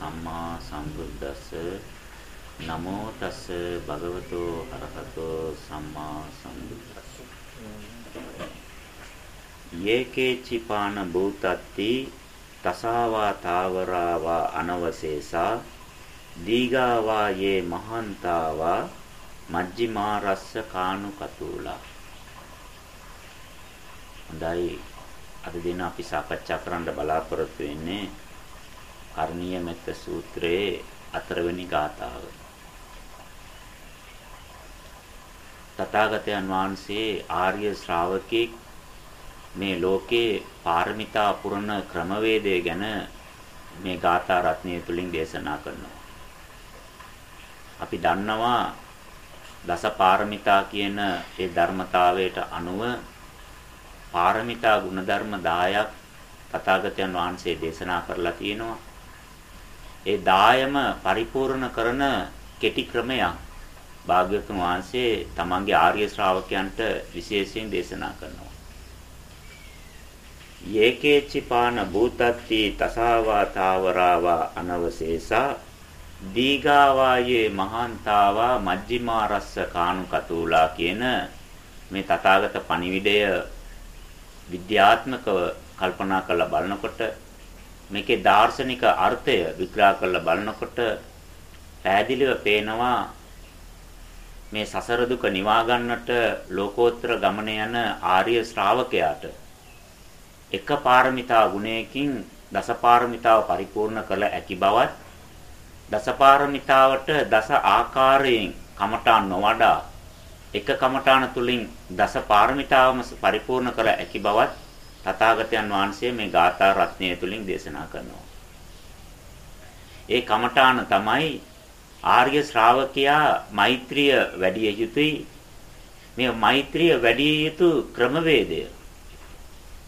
සම්මා සම්බුද්දස්ස නමෝ තස්ස භගවතු අරහතෝ සම්මා සම්බුද්දස්ස. යේකේචිපාන භූතත්ති තසාවා තාවරාවා අනවශේෂා දීගාවා යේ මහන්තාවා මජ්ක්‍ධිමා රස්ස කානු කතූලා හොඳයි. අද දින අපි සාකච්ඡා කරන්න බලාපොරොත්තු වෙන්නේ කරණීය මෙත්ත සූත්‍රයේ හතරවෙනි ගාථාව. තථාගතයන් වහන්සේ ආර්ය ශ්‍රාවකෙක් මේ ලෝකේ පාරමිතා පුරන ක්‍රමවේදය ගැන මේ ගාථා රත්නය තුලින් දේශනා කරනවා. අපි දන්නවා දස පාරමිතා කියන ඒ ධර්මතාවයට අනුව පාරමිතා ගුණධර්ම 10ක් තථාගතයන් වහන්සේ දේශනා කරලා තියෙනවා. ඒ 10ම පරිපූර්ණ කරන කෙටි ක්‍රමයක් භාග්‍යවතුන් වහන්සේ තමන්ගේ ආර්ය ශ්‍රාවකයන්ට විශේෂයෙන් දේශනා කරනවා. යේකේචිපාන භූතත්ති තසාවා තාවරාවා අනවශේෂා දීගාවායේ මහන්තාවා මජ්ක්‍ධිමා රස්ස කානුකතූලා කියන මේ තථාගත පණිවිඩය විද්‍යාත්මකව කල්පනා කරලා බලනකොට මේකේ දාර්ශනික අර්ථය විග්‍රහ කරලා බලනකොට පැහැදිලිව පේනවා මේ සසර දුක නිවා ගන්නට ලෝකෝත්තර ගමන යන ආර්ය ශ්‍රාවකයාට එක පාරමිතා ගුණයකින් දසපාරමිතාව පරිපූර්ණ කළ හැකි බවත් දසපාරමිතාවට දස ආකාරයෙන් කමඨාන් නොවඩා එක කමඨාන තුලින් දස පාරමිතාවම පරිපූර්ණ කළ හැකි බවත් තථාගතයන් වහන්සේ මේ ගාථා රත්නය තුලින් දේශනා කරනවා. ඒ කමඨාන තමයි ආර්ය ශ්‍රාවකයා මෛත්‍රිය වැඩි යුතුයි. මේ මෛත්‍රිය වැඩි යුතු ක්‍රමවේදය.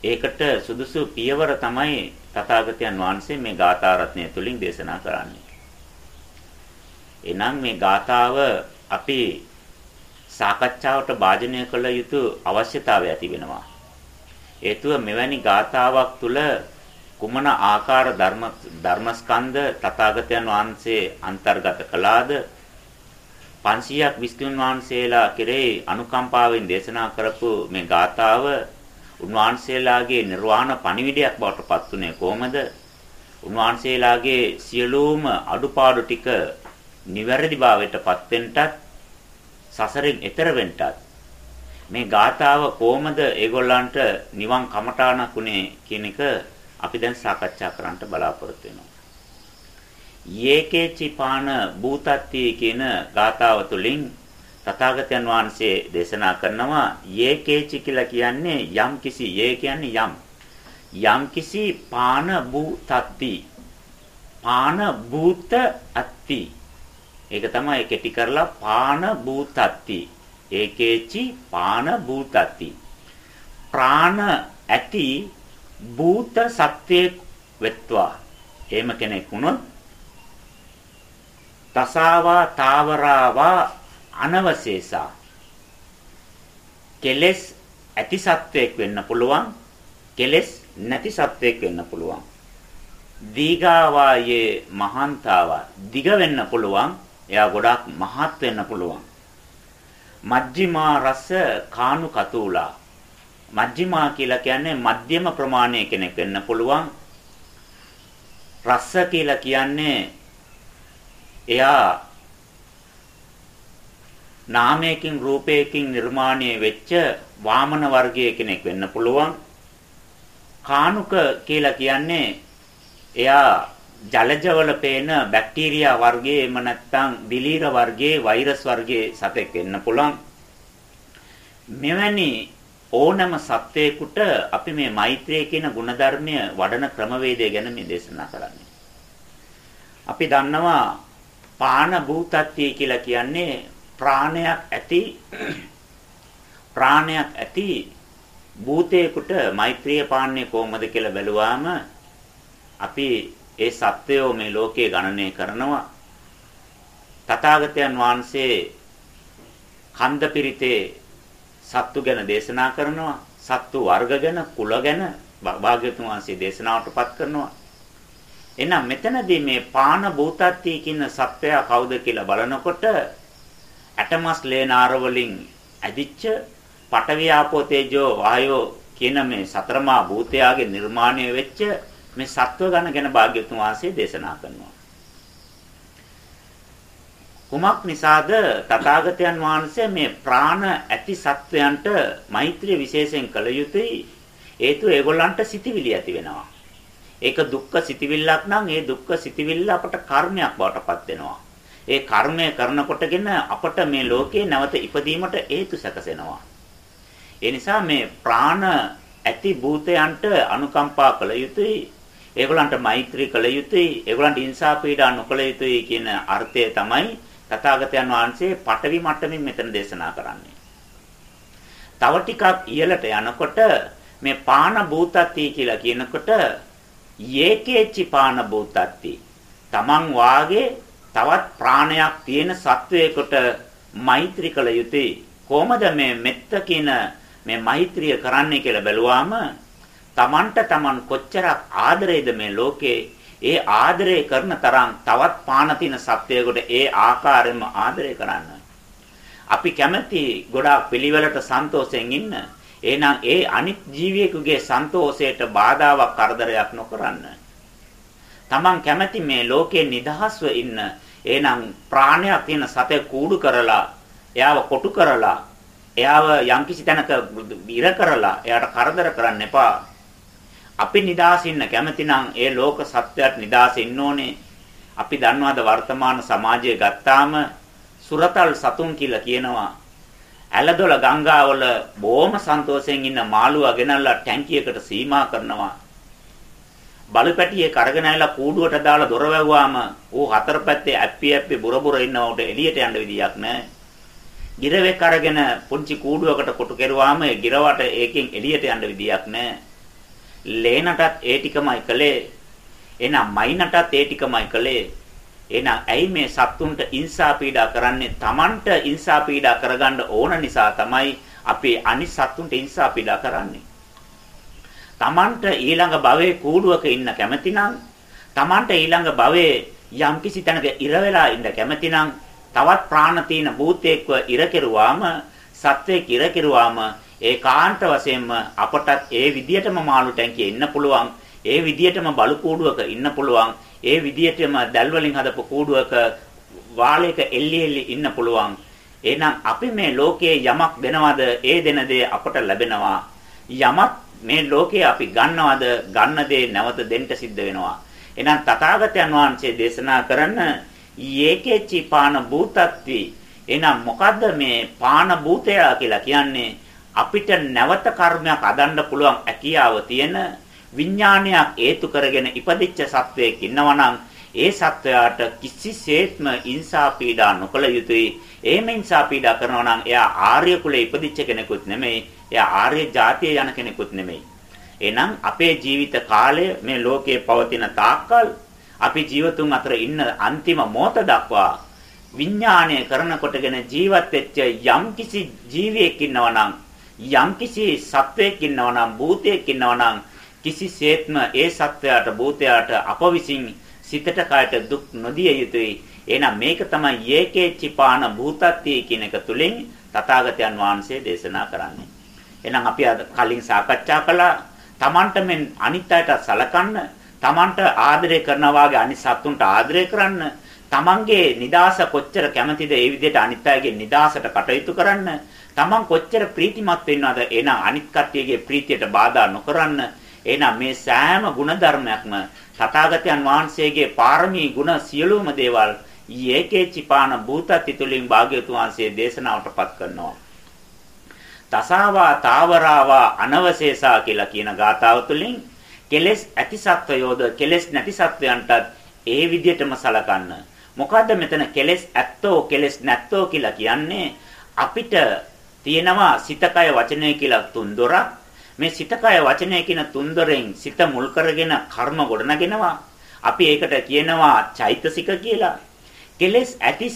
ඒකට සුදුසු පියවර තමයි තථාගතයන් වහන්සේ මේ ගාථා රත්නය තුලින් දේශනා කරන්නේ. එනම් මේ ගාථාව අපි සාකච්ඡාවට භාජනය කළ යුතු අවශ්‍යතාවය ඇති වෙනවා. හේතුව මෙවැනි ගාථාවක් තුල කුමන ආකාර ධර්ම ධර්මස්කන්ධ තථාගතයන් වහන්සේ අන්තර්ගත කළාද 500ක් විස්තුන් වහන්සේලා කෙරෙහි අනුකම්පාවෙන් දේශනා කරපු මේ ගාථාව උන්වහන්සේලාගේ නිර්වාණ පණිවිඩයක් බවට පත්ුනේ කොහොමද? උන්වහන්සේලාගේ සියලුම අඩුපාඩු ටික නිවැරදි භාවයට පත්වෙන්නටත් සසරෙන් එතර වෙන්නටත් මේ ගාථාව කොහොමද ඒගොල්ලන්ට නිවන් කමඨාණක් උනේ කියන එක අපි දැන් සාකච්ඡා කරන්න බලාපොරොත්තු වෙනවා. යේකේචිපාන භූතත්ති කියන ගාථාව තුළින් තථාගතයන් වහන්සේ දේශනා කරනවා යේකේචි කියලා කියන්නේ යම් කිසි යේ කියන්නේ යම්. යම් කිසි පාන භූතත්ති. පාන භූත අත්ති ඒක තමයි කෙටි කරලා පාන භූතත්ති. ඒකේචි පාන භූතත්ති. ප්‍රාණ ඇති භූත සත්‍යයක් වෙත්වා. එහෙම කෙනෙක් වුණොත් තසාවා තාවරාවා අනවශේෂා. කෙලස් ඇති සත්වයක් වෙන්න පුළුවන් කෙලස් නැති සත්වයක් වෙන්න පුළුවන්. දීගාවායේ මහන්තාවා දිග වෙන්න පුළුවන් එයා ගොඩාක් මහත් වෙන්න පුළුවන්. මජ්ක්‍ධිමා රස කානු කතූලා. මජ්ක්‍ධිමා කියලා කියන්නේ මධ්‍යම ප්‍රමාණයේ කෙනෙක් වෙන්න පුළුවන්. රස කියලා කියන්නේ එයා නාමයකින් රූපයකින් නිර්මාණය වෙච්ච වාමන වර්ගයේ කෙනෙක් වෙන්න පුළුවන්. කානුක කියලා කියන්නේ එයා ජලජවල පේන බැක්ටීරියා වර්ගයේ එහෙම නැත්නම් දිලීර වර්ගයේ වෛරස් වර්ගයේ සතෙක් වෙන්න පුළුවන්. මෙවැනි ඕනම සත්වයකට අපි මේ මෛත්‍රිය කියන ಗುಣධර්මය වඩන ක්‍රමවේදය ගැන මේ දේශනා කරන්නේ. අපි දන්නවා පාන භූතත්වය කියලා කියන්නේ ප්‍රාණයක් ඇති ප්‍රාණයක් ඇති භූතේකට මෛත්‍රිය පාන්නේ කොහොමද කියලා බැලුවාම අපි ඒ සත්වයෝ මේ ලෝකයේ ගණනය කරනවා. තථාගතයන් වහන්සේ කන්ද පිරිතේ සත්තු ගැන දේශනා කරනවා සත්තු වර්ග ගැන කුල ගැන භාග්‍යතුන් වහන්සේ දේශනාවටපත් කරනවා. එහෙනම් මෙතනදී මේ පාන භූතත්වයේ කියන සත්වයා කවුද කියලා බලනකොට ඇටමස් ලේනාර වලින් ඇදිච්ච පඨවි ආපෝ තේජෝ වායෝ කියන මේ සතරමා භූතයාගේ නිර්මාණය වෙච්ච මේ සත්ව ගණ ගැන භාග්‍යතුන් වහන්සේ දේශනා කරනවා. කුමක් නිසාද තථාගතයන් වහන්සේ මේ ප්‍රාණ ඇති සත්වයන්ට මෛත්‍රිය විශේෂයෙන් කළ යුතුයි? හේතුව ඒගොල්ලන්ට සිටිවිලි ඇති වෙනවා. ඒක දුක්ඛ සිටිවිල්ලක් නම් ඒ දුක්ඛ සිටිවිල්ල අපට කර්මයක් බවට පත් වෙනවා. ඒ කර්මය කරනකොටගෙන අපට මේ ලෝකේ නැවත ඉපදීමට හේතු සැකසෙනවා. ඒ නිසා මේ ප්‍රාණ ඇති භූතයන්ට අනුකම්පා කළ යුතුයි. ඒගොල්ලන්ට මෛත්‍රී කළ යුතුයි ඒගොල්ලන්ට ඉන්සා පීඩා නොකළ යුතුයි කියන අර්ථය තමයි තථාගතයන් වහන්සේ පටවි මට්ටමින් මෙතන දේශනා කරන්නේ. තව ටිකක් ඉහළට යනකොට මේ පාන භූතත්ති කියලා කියනකොට යේකේචි පාන භූතත්ති. තමන් වාගේ තවත් ප්‍රාණයක් තියෙන සත්වයකට මෛත්‍රී කළ යුතුයි. කොහොමද මේ මෙත්ත කියන මේ මෛත්‍රිය කරන්නේ කියලා බැලුවාම තමන්ට තමන් කොච්චරක් ආදරේද මේ ලෝකේ ඒ ආදරය කරන තරම් තවත් පාන තින සත්වයකට ඒ ආකාරයෙන්ම ආදරය කරන්න. අපි කැමති ගොඩාක් පිළිවෙලට සන්තෝෂයෙන් ඉන්න. එහෙනම් ඒ අනිත් ජීවියෙකුගේ සන්තෝෂයට බාධාවක් කරදරයක් නොකරන්න. Taman කැමති මේ ලෝකේ නිදහස්ව ඉන්න. එහෙනම් ප්‍රාණයක් තියෙන සතේ කූඩු කරලා, එයාව කොටු කරලා, එයාව යම්කිසි තැනක ඉර කරලා, එයාට කරදර කරන්න එපා. අපි නිදාස ඉන්න කැමති නම් ඒ ලෝක සත්‍යයට නිදාස ඉන්න ඕනේ. අපි දන්නවාද වර්තමාන සමාජය ගත්තාම සුරතල් සතුන් කියලා කියනවා. ඇලදොල ගංගාවල බොහොම සන්තෝෂයෙන් ඉන්න මාළුවා ගෙනල්ලා ටැංකියකට සීමා කරනවා. බලපැටියේ කරගෙන ඇවිල්ලා කූඩුවට දාලා දොර වැව්වාම ඌ හතර පැත්තේ ඇප්පි ඇප්පි බුර බුර ඉන්නවට එළියට යන්න විදියක් නැහැ. ගිරවෙක් අරගෙන පුංචි කූඩුවකට කොටු කෙරුවාම ඒ ගිරවට ඒකෙන් එළියට යන්න විදියක් නැහැ. ලේනටත් ඒ ටිකමයි කළේ. එහෙනම් මයින්ටත් ඒ ටිකමයි කළේ. එහෙනම් ඇයි මේ සත්තුන්ට ඉන්සා පීඩා කරන්නේ? Tamanට ඉන්සා පීඩා කරගන්න ඕන නිසා තමයි අපි අනිත් සත්තුන්ට ඉන්සා පීඩා කරන්නේ. Tamanට ඊළඟ භවයේ කූඩුවක ඉන්න කැමති නම් Tamanට ඊළඟ භවයේ යම්කිසි තැනක ඉර වෙලා ඉන්න කැමති නම් තවත් ප්‍රාණ තීන භූතේක්ව ඉර කෙරුවාම සත්වයේ ඉර කෙරුවාම ඒකාන්ත වශයෙන්ම අපටත් ඒ විදියටම මාළු ටැංකියේ ඉන්න පුළුවන්. ඒ විදියටම බලු කූඩුවක ඉන්න පුළුවන්. ඒ විදියටම දැල් වලින් හදපු කූඩුවක වාලයක එල්ලි එල්ලි ඉන්න පුළුවන්. එහෙනම් අපි මේ ලෝකයේ යමක් දෙනවද ඒ දෙන දේ අපට ලැබෙනවා. යමක් මේ ලෝකයේ අපි ගන්නවද ගන්න දේ නැවත දෙන්න සිද්ධ වෙනවා. එහෙනම් තථාගතයන් වහන්සේ දේශනා කරන යේකේචි පාන භූතත්වි එහෙනම් මොකද්ද මේ පාන භූතය කියලා කියන්නේ අපිට නැවත කර්මයක් අදන්න පුළුවන් හැකියාව තියෙන විඥානයක් හේතු කරගෙන ඉපදිච්ච සත්වයෙක් ඉන්නවනම් ඒ සත්වයාට කිසිසේත්ම ඉන්සා පීඩා නොකළ යුතුයි. එහෙම ඉන්සා පීඩා කරනවා නම් එයා ආර්ය කුලේ ඉපදිච්ච කෙනෙකුත් නෙමෙයි. එයා ආර්ය ජාතියේ යන කෙනෙකුත් නෙමෙයි. එහෙනම් අපේ ජීවිත කාලය මේ ලෝකයේ පවතින තාක්කල් අපි ජීවතුන් අතර ඉන්න අන්තිම මොහොත දක්වා විඥාණය කරනකොටගෙන ජීවත් වෙච්ච යම්කිසි ජීවියෙක් ඉන්නවනම් යම්කිසි සත්වයක් ඉන්නවා නම් භූතයක් ඉන්නවා නම් කිසිසේත්ම ඒ සත්වයාට භූතයාට අප විසින් සිතට කයට දුක් නොදිය යුතුයි. එහෙනම් මේක තමයි යේකේ චිපාන භූතත්‍ය කියන එක තුලින් තථාගතයන් වහන්සේ දේශනා කරන්නේ. එහෙනම් අපි අද කලින් සාකච්ඡා කළා Tamanට මෙන් අනිත් අයට සලකන්න, Tamanට ආදරය කරනවා වගේ අනිත් සත්තුන්ට ආදරය කරන්න, Tamanගේ නිදාස කොච්චර කැමතිද ඒ විදිහට අනිත් අයගේ නිදාසට කටයුතු කරන්න Taman කොච්චර ප්‍රීතිමත් වෙනවද එහෙනම් අනිත් කට්ටියගේ ප්‍රීතියට බාධා නොකරන්න. එහෙනම් මේ සෑම ಗುಣධර්මයක්ම තථාගතයන් වහන්සේගේ පාරමී ගුණ සියලුම දේවල් යේකේචිපාන භූතත්ති තුලින් භාග්‍යවතුන් වහන්සේ දේශනාවටපත් කරනවා. තසාවා තාවරාවා අනවශේෂා කියලා කියන ගාථාව තුලින් කෙලෙස් ඇති සත්වයෝද කෙලෙස් නැති සත්වයන්ටත් ඒ විදිහටම සලකන්න. මොකද්ද මෙතන කෙලෙස් ඇත්තෝ කෙලෙස් නැත්තෝ කියලා කියන්නේ? අපිට තියෙනවා සිතකය වචනය කියලා තුන්දොරක්. මේ සිතකය වචනය කියන තුන්දොරෙන් සිත මුල් කරගෙන කර්ම ගොඩනගෙනවා. අපි ඒකට කියනවා චෛතසික කියලා. කෙලෙස් ඇති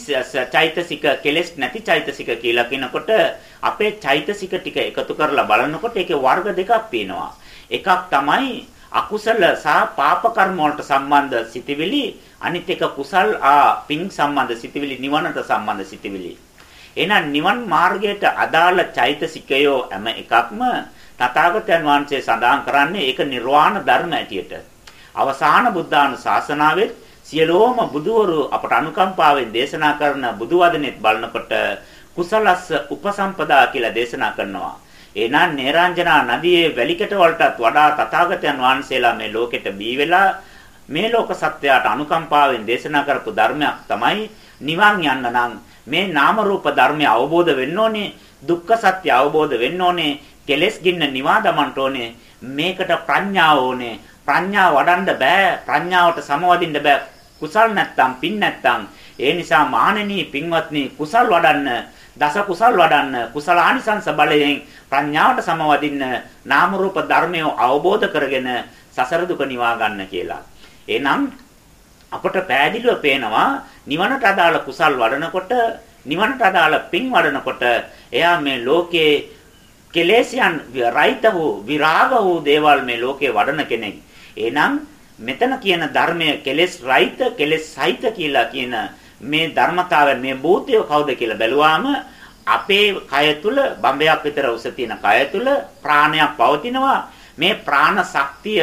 චෛතසික කෙලෙස් නැති චෛතසික කියලා කියනකොට අපේ චෛතසික ටික එකතු කරලා බලනකොට ඒකේ වර්ග දෙකක් තියෙනවා. එකක් තමයි අකුසල සහ පාප කර්ම වලට සම්බන්ධ සිටිවිලි අනිත් එක කුසල් ආ පින් සම්බන්ධ සිටිවිලි නිවනට සම්බන්ධ සිටිවිලි එහෙනම් නිවන් මාර්ගයට අදාළ චෛතසිකයෝ හැම එකක්ම තථාගතයන් වහන්සේ සඳහන් කරන්නේ ඒක නිර්වාණ ධර්ම ඇටියට. අවසාන බුද්ධානු ශාසනාවෙත් සියලෝම බුදවරු අපට අනුකම්පාවෙන් දේශනා කරන බුදු වදනෙත් බලනකොට කුසලස්ස උපසම්පදා කියලා දේශනා කරනවා. එනං නේරාංජනා නදියේ වැලිකට වලටත් වඩා තථාගතයන් වහන්සේලා මේ ලෝකෙට බී වෙලා මේ ලෝක සත්‍යයට අනුකම්පාවෙන් දේශනා කරපු ධර්මයක් තමයි නිවන් යන්න නම් මේ නාම රූප ධර්මය අවබෝධ වෙන්න ඕනේ දුක්ඛ සත්‍ය අවබෝධ වෙන්න ඕනේ කෙලෙස් ගින්න නිවා දමන්න ඕනේ මේකට ප්‍රඥාව ඕනේ. ප්‍රඥාව වඩන්න බෑ ප්‍රඥාවට සමවදින්න බෑ. කුසල් නැත්තම් පින් නැත්තම්. ඒ නිසා මානනී පින්වත්නි කුසල් වඩන්න දස කුසල් වඩන්න කුසල ආනිසංස බලයෙන් ප්‍රඥාවට සමවදින්න නාම රූප ධර්මය අවබෝධ කරගෙන සසර දුක නිවා ගන්න කියලා. එහෙනම් අපට පෑදිලිව පේනවා නිවනට අදාළ කුසල් වඩනකොට නිවනට අදාළ පින් වඩනකොට එයා මේ ලෝකේ කෙලෙස්යන් රහිත වූ විරාග වූ දේවල් මේ ලෝකේ වඩන කෙනෙක්. එහෙනම් මෙතන කියන ධර්මය කෙලෙස් රහිත කෙලෙස් සහිත කියලා කියන මේ ධර්මතාවය මේ භූතය කවුද කියලා බැලුවාම අපේ කය තුල බම්බයක් විතර උස තියෙන කය තුල ප්‍රාණයක් පවතිනවා මේ ප්‍රාණ ශක්තිය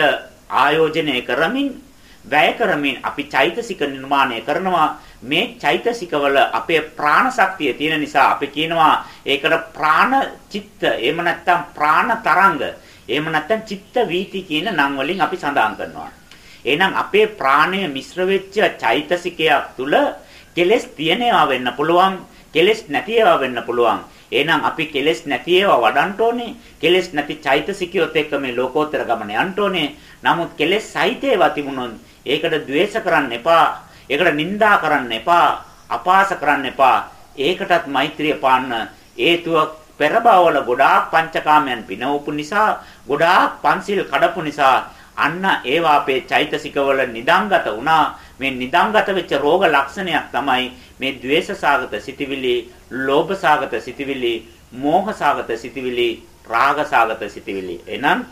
ආයෝජනය කරමින් වැය කරමින් අපි චෛතසික නිර්මාණය කරනවා. මේ චෛතසිකවල අපේ ප්‍රාණ ශක්තිය තියෙන නිසා අපි කියනවා ඒකට ප්‍රාණ චිත්ත එහෙම නැත්නම් ප්‍රාණ තරංග එහෙම නැත්නම් චිත්ත වීති කියන නම් වලින් අපි සඳහන් කරනවා. එහෙනම් අපේ ප්‍රාණය මිශ්‍ර වෙච්ච චෛතසිකයක් තුල කෙලස් තියෙනවා වෙන්න පුළුවන් කෙලස් නැති ඒවා වෙන්න පුළුවන්. එහෙනම් අපි කෙලස් නැති ඒවා වඩන්න ඕනේ. කෙලස් නැති චෛතසිකියොත් එක්ක මේ ලෝකෝත්තර ගමන යන්න ඕනේ. නමුත් කෙලස් සහිත ඒවා තිබුණොත් ඒකට ද්වේෂ කරන්න එපා. ඒකට නිඳා කරන්න එපා. අපාස කරන්න එපා. ඒකටත් මෛත්‍රිය පාන්න. හේතුව පෙරබවල ගොඩාක් පංචකාමයන් පිනවපු නිසා, ගොඩාක් පන්සිල් කඩපු නිසා අන්න ඒවා අපේ චෛතසිකවල නිදංගත වුණා. මේ නිදංගත වෙච්ච රෝග ලක්ෂණයක් තමයි මේ द्वේෂසාගත සිටිවිලි, ලෝභසාගත සිටිවිලි, මෝහසාගත සිටිවිලි, රාගසාගත සිටිවිලි. එහෙනම්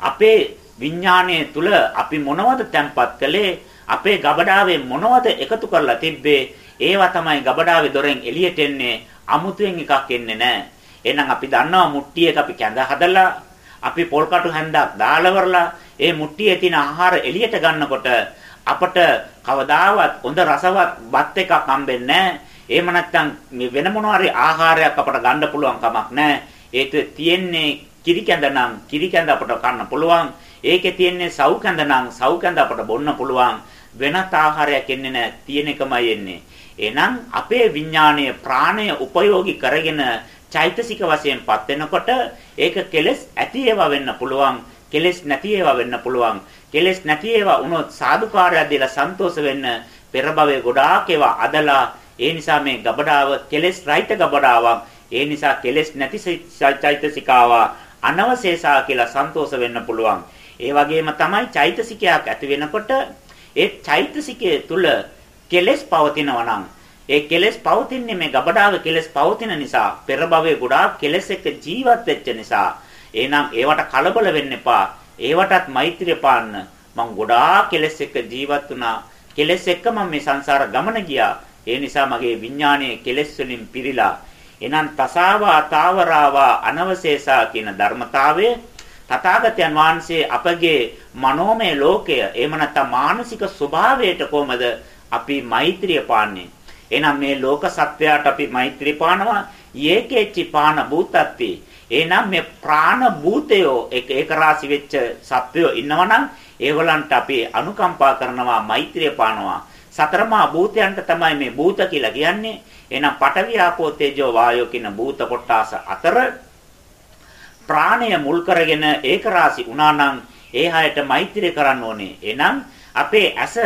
අපේ විඥානයේ තුල අපි මොනවද තැම්පත් කළේ? අපේ ගබඩාවේ මොනවද එකතු කරලා තිබ්බේ? ඒවා තමයි ගබඩාවේ දොරෙන් එළියට එන්නේ අමුතුවෙන් එකක් එන්නේ නැහැ එහෙනම් අපි දන්නවා මුට්ටියක අපි කැඳ හදලා අපි පොල් කටු හැන්දක් දාලවරලා ඒ මුට්ටියේ තියෙන ආහාර එළියට ගන්නකොට අපට කවදාවත් හොඳ රසවත් බත් එකක් හම්බෙන්නේ නැහැ එහෙම නැත්නම් වෙන මොනවා හරි ආහාරයක් අපට ගන්න පුළුවන් කමක් නැහැ ඒක තියෙන්නේ කිරි කැඳ නම් කිරි කැඳ අපට කන්න පුළුවන්. ඒකේ තියෙන්නේ සව් කැඳ නම් සව් කැඳ අපට බොන්න පුළුවන්. වෙනත් ආහාරයක් එන්නේ නැහැ. තියෙන එකමයි එන්නේ. එහෙනම් අපේ විඥානීය ප්‍රාණය උපයෝගී කරගෙන චෛතසික වශයෙන්පත් වෙනකොට ඒක කෙලස් ඇති ඒවා වෙන්න පුළුවන්. කෙලස් නැති ඒවා වෙන්න පුළුවන්. කෙලස් නැති ඒවා වුණොත් සාදුකාරයක් දීලා සන්තෝෂ වෙන්න පෙර භවයේ ගොඩාක් ඒවා අදලා ඒ නිසා මේ ගබඩාව කෙලස් රහිත ගබඩාවක්. ඒ නිසා කෙලස් නැති චෛතසිකාවා අනවශේෂා කියලා සන්තෝෂ වෙන්න පුළුවන්. ඒ වගේම තමයි චෛතසිකයක් ඇති වෙනකොට ඒ චෛතසිකයේ තුල කෙලෙස් පවතිනවා නම් ඒ කෙලෙස් පවතින්නේ මේ ගබඩාවේ කෙලෙස් පවතින නිසා පෙර භවයේ ගොඩාක් කෙලෙස් එක්ක ජීවත් වෙච්ච නිසා. එහෙනම් ඒවට කලබල වෙන්න එපා. ඒවටත් මෛත්‍රිය පාන්න. මං ගොඩාක් කෙලෙස් එක්ක ජීවත් වුණා. කෙලෙස් එක්ක මම මේ සංසාර ගමන ගියා. ඒ නිසා මගේ විඥානයේ කෙලෙස් වලින් පිරීලා එනම් තසාවා තාවරාවා අනවශේෂා කියන ධර්මතාවය තථාගතයන් වහන්සේ අපගේ මනෝමය ලෝකය එහෙම නැත්නම් මානසික ස්වභාවයට කොහමද අපි මෛත්‍රිය පාන්නේ? එහෙනම් මේ ලෝක සත්වයාට අපි මෛත්‍රී පානවා. යේකේචි පාන භූතත්ති එහෙනම් මේ ප්‍රාණ භූතයෝ එක එක රාශි වෙච්ච සත්වයෝ ඉන්නවනම් ඒගොල්ලන්ට අපි අනුකම්පා කරනවා මෛත්‍රිය පානවා. සතරමා භූතයන්ට තමයි මේ භූත කියලා කියන්නේ. එහෙනම් පඨවි ආපෝ තේජෝ වායෝ කියන භූත කොටස අතර ප්‍රාණය මුල් කරගෙන ඒක රාසි වුණා නම් ඒ හැයට මෛත්‍රිය කරන්න ඕනේ. එහෙනම් අපේ ඇස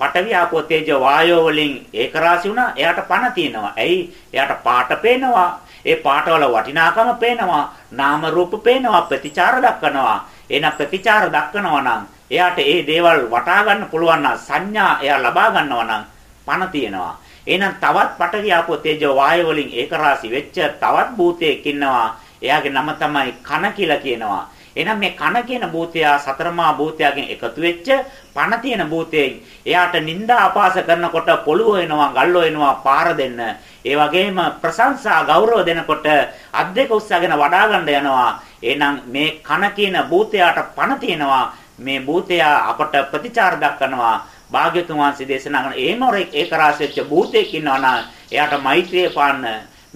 පඨවි ආපෝ තේජෝ වායෝ වලින් ඒක රාසි වුණා. එයාට පණ තියෙනවා. ඇයි? එයාට පාට පේනවා. ඒ පාටවල වටිනාකම පේනවා. නාම රූප පේනවා. ප්‍රතිචාර දක්වනවා. එහෙනම් ප්‍රතිචාර දක්වනවා නම් එයාට ඒ දේවල් වටා ගන්න පුළුවන් නම් සංඥා එයා ලබා ගන්නවා නම් පණ තියෙනවා. එහෙනම් තවත් පඨවි ආපෝ තේජෝ වායෝ වලින් ඒක රාසි වෙච්ච තවත් භූතයක් ඉන්නවා. එයාගේ නම තමයි කන කියලා කියනවා. එහෙනම් මේ කන කියන භූතයා සතරමා භූතයාගෙන් එකතු වෙච්ච පණ තියෙන භූතයෙන් එයාට නිന്ദා අපාස කරනකොට පොළොව වෙනවා, ගල් වෙනවා, පාර දෙන්න. ඒ වගේම ප්‍රශංසා ගෞරව දෙනකොට අත් දෙක උස්සගෙන වඩා ගන්න යනවා. එහෙනම් මේ කන කියන භූතයාට පණ තියෙනවා. මේ භූතයා අපට ප්‍රතිචාර දක්වනවා. භාග්‍යතුන් වහන්සේ දේශනා කරන එහෙම ඒක රාශිච්ච භූතයෙක් ඉන්නවා නම් එයාට මෛත්‍රිය පාන්න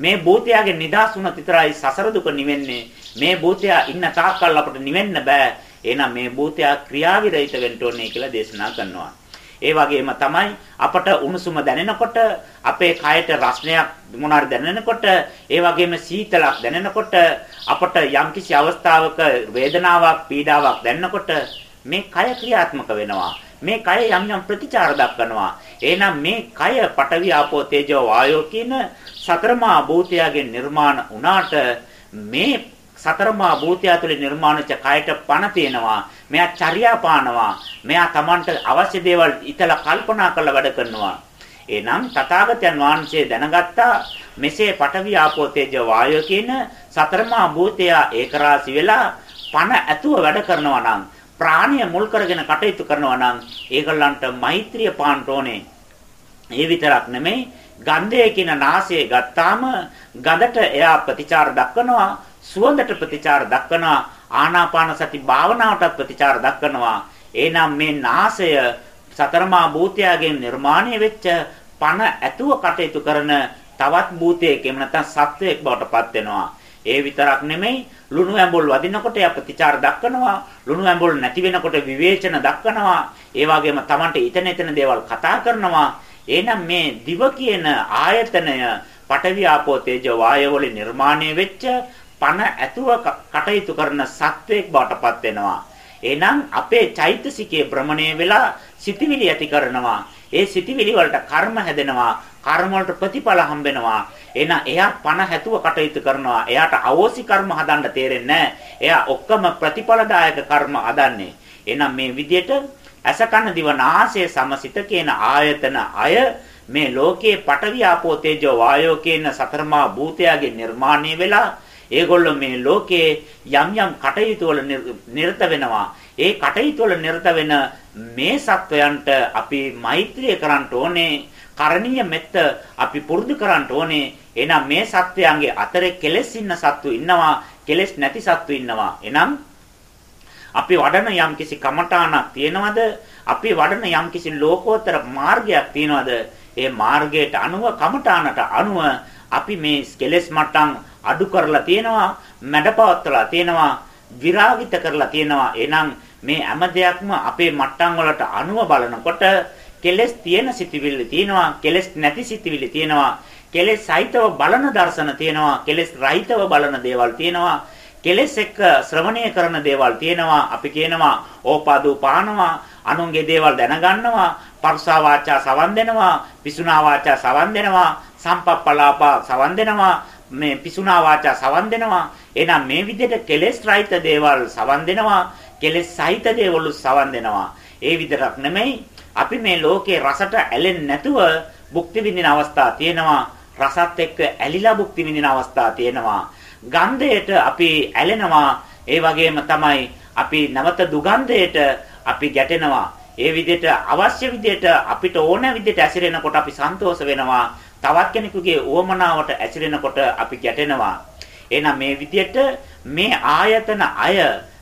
මේ භූතයාගේ නිදාස් වුණත් විතරයි සසර දුක නිවෙන්නේ. මේ භූතයා ඉන්න තාක්කල් අපට නිවෙන්න බෑ. එහෙනම් මේ භූතයා ක්‍රියාවිරහිත වෙන්න ඕනේ කියලා දේශනා කරනවා. ඒ වගේම තමයි අපට උණුසුම දැනෙනකොට අපේ කයට රස්නයක් මොනාරි දැනෙනකොට ඒ වගේම සීතලක් දැනෙනකොට අපට යම්කිසි අවස්ථාවක වේදනාවක් පීඩාවක් දැනෙනකොට මේ කය ක්‍රියාත්මක වෙනවා. මේ කය යම් යම් ප්‍රතිචාර දක්වනවා. එහෙනම් මේ කය පඨවි ආපෝ තේජෝ වායෝ කියන සතරමා භූතයන්ගෙන් නිර්මාණ වුණාට මේ සතරමා භූතය තුළ නිර්මාණච්ච කයට පණ තියෙනවා. මෙයා චර්යා පානවා. මෙයා Tamanට අවශ්‍ය දේවල් ඉතලා කල්පනා කරලා වැඩ කරනවා. එනම් තථාගතයන් වහන්සේ දැනගත්තා මෙසේ පඨවි ආපෝ තේජෝ වායෝ කියන සතරමා භූතය ඒකරාශි වෙලා පණ ඇතුව වැඩ කරනවා නම් ප්‍රාණය මුල් කරගෙන කටයුතු කරනවා නම් ඒගොල්ලන්ට මෛත්‍රිය පාන්න ඕනේ. ඒ විතරක් නෙමෙයි ගන්ධය කියන නාසය ගත්තාම ගඳට එයා ප්‍රතිචාර දක්වනවා සුවඳට ප්‍රතිචාර දක්වනවා ආනාපාන සති භාවනාවට ප්‍රතිචාර දක්වනවා එහෙනම් මේ නාසය සතරමා භූතයගෙන් නිර්මාණය වෙච්ච පණ ඇතුව කටයුතු කරන තවත් භූතයක එහෙම නැත්නම් සත්වයක් බවට පත් වෙනවා ඒ විතරක් නෙමෙයි ලුණු ඇඹුල් වදිනකොට යා ප්‍රතිචාර දක්වනවා ලුණු ඇඹුල් නැති වෙනකොට විවේචන දක්වනවා. ඒ වගේම Tamante ඊතන ඊතන දේවල් කතා කරනවා. එහෙනම් මේ දිව කියන ආයතනය පඨවි ආපෝ තේජෝ වායෝ වලින් නිර්මාණය වෙච්ච පණ ඇතුව කටයුතු කරන සත්වයක් බවටපත් වෙනවා. එහෙනම් අපේ චෛතසිකයේ භ්‍රමණය වෙලා සිටිවිලි ඇති කරනවා. ඒ සිටිවිලි වලට කර්ම හැදෙනවා කර්ම වලට ප්‍රතිඵල හම්බෙනවා එහෙනම් එයා පණ හැතුව කටයුතු කරනවා. එයාට අවෝසි කර්ම හදන්න තේරෙන්නේ එයා ඔක්කොම ප්‍රතිඵලදායක කර්ම හදන්නේ. එහෙනම් මේ විදිහට අසකන දිවනාසය සමසිත කියන ආයතන අය මේ ලෝකයේ පඨවි ආපෝ තේජෝ වායෝ කියන සතරමා භූතයාගේ නිර්මාණය වෙලා ඒගොල්ලෝ මේ ලෝකයේ යම් යම් කටයුතු වල නිරත වෙනවා. ඒ කටයුතු වල නිරත වෙන මේ සත්වයන්ට අපි මෛත්‍රිය කරන්න ඕනේ. කරණීය මෙත්ත අපි පුරුදු කරන්න ඕනේ. එහෙනම් මේ සත්වයන්ගේ අතරේ කෙලෙස් ඉන්න සත්තු ඉන්නවා, කෙලෙස් නැති සත්තු ඉන්නවා. එහෙනම් අපි වඩන යම්කිසි කමඨාණක් තියෙනවද? අපි වඩන යම්කිසි ලෝකෝත්තර මාර්ගයක් තියෙනවද? ඒ මාර්ගයට අනුව කමඨාණට අනුව අපි මේ කෙලෙස් මට්ටම් අඩු කරලා තියෙනවා, මැඩපවත්ලා තියෙනවා, විරාගිත කරලා තියෙනවා. එහෙනම් මේ හැම දෙයක්ම අපේ මට්ටම් වලට අනුව බලනකොට කෙලස් තියෙන සිතිවිලි තියෙනවා කෙලස් නැති සිතිවිලි තියෙනවා කෙලස් සහිතව බලන දර්ශන තියෙනවා කෙලස් රහිතව බලන දේවල් තියෙනවා කෙලස් එක්ක ශ්‍රවණය කරන දේවල් තියෙනවා. අපි කියනවා ඕපාදු පානවා අනුන්ගේ දේවල් දැනගන්නවා පරුසා වාචා සවන් දෙනවා පිසුනා වාචා සවන් දෙනවා සම්පප්පලාපා සවන් දෙනවා මේ පිසුනා වාචා සවන් දෙනවා. එහෙනම් මේ විදිහට කෙලස් රහිත දේවල් සවන් දෙනවා. කෙලස් සහිත දේවල් සවන් දෙනවා ඒ විතරක් නෙමෙයි අපි මේ ලෝකේ රසට ඇලෙන්නේ නැතුව භුක්ති විඳින අවස්ථා තියෙනවා. රසත් එක්ක ඇලිලා භුක්ති විඳින අවස්ථා තියෙනවා. ගන්ධයට අපි ඇලෙනවා. ඒ වගේම තමයි අපි නැවත දුගන්ධයට අපි ගැටෙනවා. ඒ විදිහට අවශ්‍ය විදිහට අපිට ඕන විදිහට ඇසිරෙනකොට අපි සන්තෝෂ වෙනවා. තවත් කෙනෙකුගේ උවමනාවට ඇසිරෙනකොට අපි ගැටෙනවා. එහෙනම් මේ විදිහට මේ ආයතන අය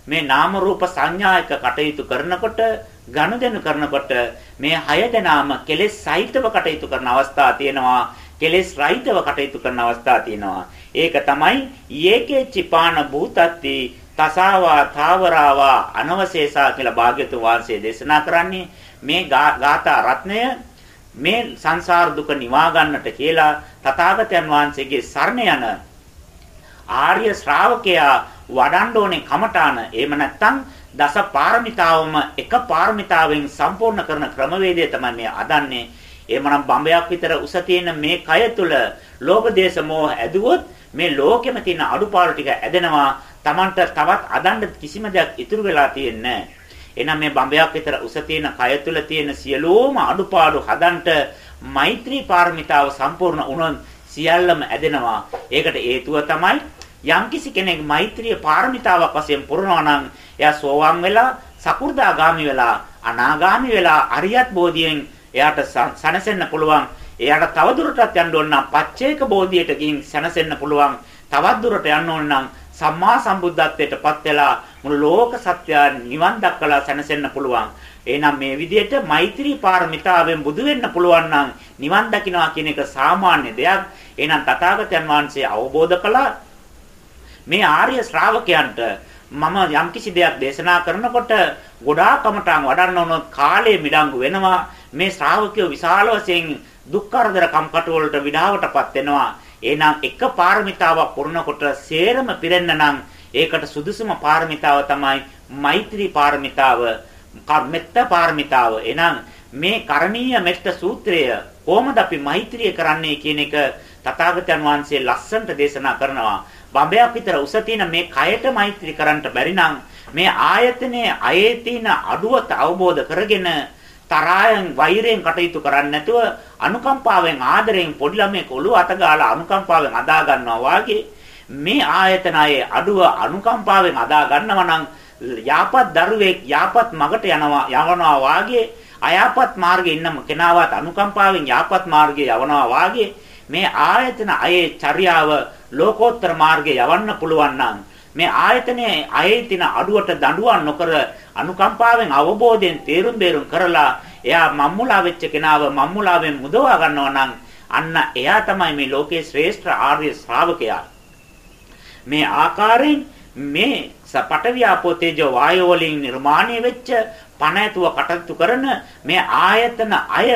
මේ නාම රූප සංඥා එක කටයුතු කරනකොට ගනුදෙනු කරනකොට මේ හය දෙනාම කෙලෙස් සහිතව කටයුතු කරන අවස්ථා තියෙනවා. කෙලෙස් රහිතව කටයුතු කරන අවස්ථා තියෙනවා. ඒක තමයි යේකේ චිපාන භූතත්ති තසාවා තාවරාවා අනවශේෂා කියලා භාග්‍යතුන් වහන්සේ දේශනා කරන්නේ. මේ ගාථා රත්නය මේ සංසාර දුක නිවා ගන්නට කියලා තථාගතයන් වහන්සේගේ සරණ යන ආර්ය ශ්‍රාවකයා වඩන්න ඕනේ කමඨාන. එහෙම නැත්නම් දස පාරමිතාවම එක පාරමිතාවෙන් සම්පූර්ණ කරන ක්‍රමවේදය තමයි මේ අදන්නේ. එහෙමනම් බඹයක් විතර උස තියෙන මේ කය තුල ලෝභ දේශ මොහ ඇදුවොත් මේ ලෝකෙම තියෙන අඩුපාඩු ටික ඇදෙනවා. Tamanට තවත් අදන්න කිසිම දෙයක් ඉතුරු වෙලා තියෙන්නේ එහෙනම් මේ බඹයක් විතර උස තියෙන කය තුල තියෙන සියලුම අඩුපාඩු හදන්ට මෛත්‍රී පාරමිතාව සම්පූර්ණ වුණොත් සියල්ලම ඇදෙනවා. ඒකට හේතුව තමයි යම්කිසි කෙනෙක් මෛත්‍රිය පාරමිතාවක් වශයෙන් පුරනවා නම් එයා සෝවාන් වෙලා සකු르දාගාමි වෙලා අනාගාමි වෙලා අරියත් බෝධියෙන් එයාට සනසෙන්න පුළුවන්. එයාට තවදුරටත් යන්න ඕන නම් පච්චේක බෝධියට ගින් සනසෙන්න පුළුවන්. තවත් දුරට යන්න ඕන නම් සම්මා සම්බුද්ධත්වයටපත් වෙලා මුළු ලෝක සත්‍ය නිවන් දක්කලා සැනසෙන්න පුළුවන්. එහෙනම් මේ විදිහට මෛත්‍රී පාරමිතාවෙන් බුදු වෙන්න පුළුවන් නම් නිවන් දකින්නවා කියන එක සාමාන්‍ය දෙයක්. එහෙනම් තථාගතයන් වහන්සේ අවබෝධ කළා මේ ආර්ය ශ්‍රාවකයන්ට මම යම්කිසි දෙයක් දේශනා කරනකොට ගොඩාක් කමටන් වඩන්න ඕන කාලය මිඩංගු වෙනවා. මේ ශ්‍රාවකයෝ විශාල වශයෙන් දුක් කරදර කම්කටොළු වලට විඩාවටපත් වෙනවා. එහෙනම් එක පාරමිතාවක් පුරනකොට සේරම පිරෙන්න නම් ඒකට සුදුසුම පාරමිතාව තමයි මෛත්‍රී පාරමිතාව මෙත්ත පාරමිතාව. එහෙනම් මේ කරණීය මෙත්ත සූත්‍රය කොහොමද අපි මෛත්‍රිය කරන්නේ කියන එක තථාගතයන් වහන්සේ ලස්සනට දේශනා කරනවා. බඹයක් විතර උස තියෙන මේ කයට මෛත්‍රී කරන්නට බැරි නම් මේ ආයතනයේ අයේ තියෙන අඩුව අවබෝධ කරගෙන තරයෙන් වෛරයෙන් කටයුතු කරන්නේ නැතුව අනුකම්පාවෙන් ආදරයෙන් පොඩි ළමයෙක් ඔළුව අත ගාලා අනුකම්පාවෙන් අදා ගන්නවා වාගේ මේ ආයතනයේ අඩුව අනුකම්පාවෙන් අදා ගන්නවා නම් යාපත් දරුවෙක් යාපත් මගට යනවා යවනවා වාගේ අයාපත් මාර්ගයේ ඉන්න කෙනාවත් අනුකම්පාවෙන් යාපත් මාර්ගයේ යවනවා වාගේ මේ ආයතන අයේ චර්යාව ලෝකෝත්තර මාර්ගයේ යවන්න පුළුවන් නම් මේ ආයතනයේ අයේ තින අඩුවට දඬුවම් නොකර අනුකම්පාවෙන් අවබෝධයෙන් තේරුම් බේරුම් කරලා එයා මම්මුලා වෙච්ච කෙනාව මම්මුලාවෙන් මුදවා ගන්නවා නම් අන්න එයා තමයි මේ ලෝකේ ශ්‍රේෂ්ඨ ආර්ය ශ්‍රාවකයා. මේ ආකාරයෙන් මේ සපටවිය අපෝතේජෝ වායෝ වලින් නිර්මාණය වෙච්ච පණ ඇතුව කටයුතු කරන මේ ආයතන අය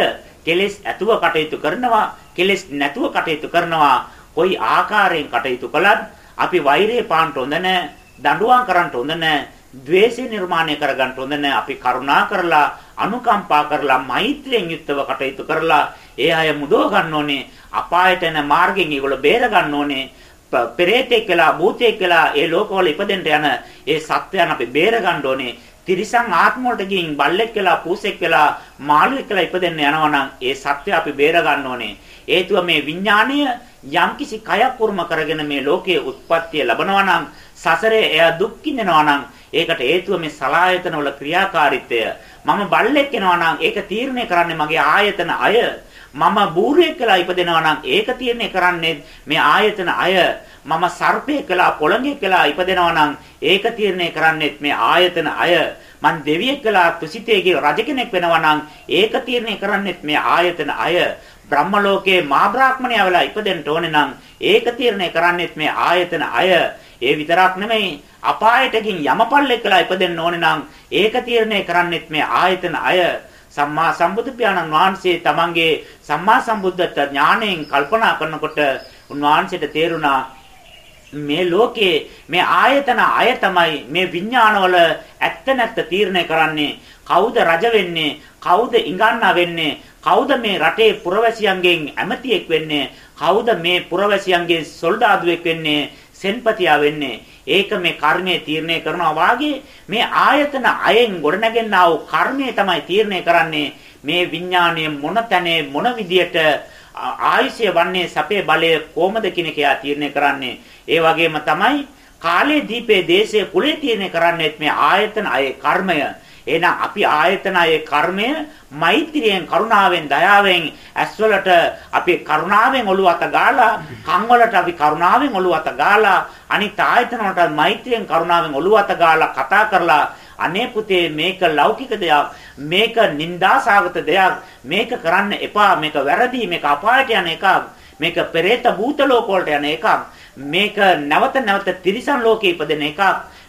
කෙලෙස් ඇතුව කටයුතු කරනවා කෙලෙස් නැතුව කටයුතු කරනවා කොයි ආකාරයෙන් කටයුතු කළත් අපි වෛරය පාන්න හොඳ නැහැ දඬුවම් කරන්න හොඳ නැහැ ද්වේෂය නිර්මාණය කරගන්න හොඳ නැහැ. අපි කරුණා කරලා, අනුකම්පා කරලා, මෛත්‍රියෙන් යුක්තව කටයුතු කරලා ඒ අය මුදව ගන්න ඕනේ. අපායට යන මාර්ගෙන් ඒගොල්ලෝ බේර ගන්න ඕනේ. පෙරේතෙක් කියලා, භූතයෙක් කියලා ඒ ලෝකවල ඉපදෙන්න යන ඒ සත්වයන් අපි බේර ගන්න ඕනේ. තිරිසන් ආත්ම වලට ගින් බල්ලෙක් කියලා, පූසෙක් කියලා, මාළුවෙක් කියලා ඉපදෙන්න යනවා නම් ඒ සත්වය අපි බේර ගන්න ඕනේ. හේතුව මේ විඥාණය යම්කිසි කයක් උරුම කරගෙන මේ ලෝකයේ උත්පත්තිය ලබනවා නම් සසරේ එයා දුක් විඳිනවා නම් ඒකට හේතුව මේ සලායතන වල ක්‍රියාකාරීත්වය. මම බල්ලෙක් වෙනවා නම් ඒක තීරණය කරන්නේ මගේ ආයතන අය. මම බූරුවෙක් කියලා ඉපදෙනවා නම් ඒක තීරණය කරන්නේ මේ ආයතන අය. මම සර්පයෙක් කියලා පොළඟෙක් කියලා ඉපදෙනවා නම් ඒක තීරණය කරන්නේ මේ ආයතන අය. මං දෙවියෙක් කියලා තුසිතේගේ රජ කෙනෙක් වෙනවා නම් ඒක තීරණය කරන්නේ මේ ආයතන අය. බ්‍රහ්ම ලෝකයේ මා බ්‍රාහ්මණයා වෙලා ඉපදෙන්න ඕනේ නම් ඒක තීරණය කරන්නේ මේ ආයතන අය. ඒ විතරක් නෙමෙයි අපායට ගින් යමපල්ලෙක් වෙලා ඉපදෙන්න ඕනේ නම් ඒක තීරණය කරන්නෙත් මේ ආයතන අය සම්මා සම්බුදු පියාණන් වහන්සේ තමන්ගේ සම්මා සම්බුද්ධත්ව ඥාණයෙන් කල්පනා කරනකොට උන්වහන්සේට තේරුණා මේ ලෝකේ මේ ආයතන අය තමයි මේ විඥානවල ඇත්ත නැත්ත තීරණය කරන්නේ. කවුද රජ වෙන්නේ? කවුද ඉඟන්නා වෙන්නේ? කවුද මේ රටේ පුරවැසියන්ගෙන් ඇමතියෙක් වෙන්නේ? කවුද මේ පුරවැසියන්ගේ සොල්දාදුවෙක් වෙන්නේ? සෙන්පතියා වෙන්නේ. ඒක මේ කර්මය තීරණය කරනවා වාගේ මේ ආයතන අයෙන් ගොඩනගෙනා වූ කර්මය තමයි තීරණය කරන්නේ. මේ විඥානයේ මොන තැනේ මොන විදියට ආයුෂය වන්නේ සපේ බලය කොහොමද කියන එක තීරණය කරන්නේ. ඒ වගේම තමයි කාලේ දීපේ දේශයේ කුලේ තීරණය කරන්නේත් මේ ආයතන අයේ කර්මය. එහෙනම් අපි ආයතනයේ කර්මය මෛත්‍රියෙන් කරුණාවෙන් දයාවෙන් ඇස්වලට අපි කරුණාවෙන් ඔළුව අත ගාලා කන් වලට අපි කරුණාවෙන් ඔළුව අත ගාලා අනිත් ආයතන වලට මෛත්‍රියෙන් කරුණාවෙන් ඔළුව අත ගාලා කතා කරලා අනේ පුතේ මේක ලෞකික දෙයක් මේක නිന്ദාසගත දෙයක් මේක කරන්න එපා මේක වැරදි මේක අපායට යන එකක් මේක පෙරේත භූත ලෝක වලට යන එකක් මේක නැවත නැවත තිරිසන් ලෝකේ ඉපදෙන එකක්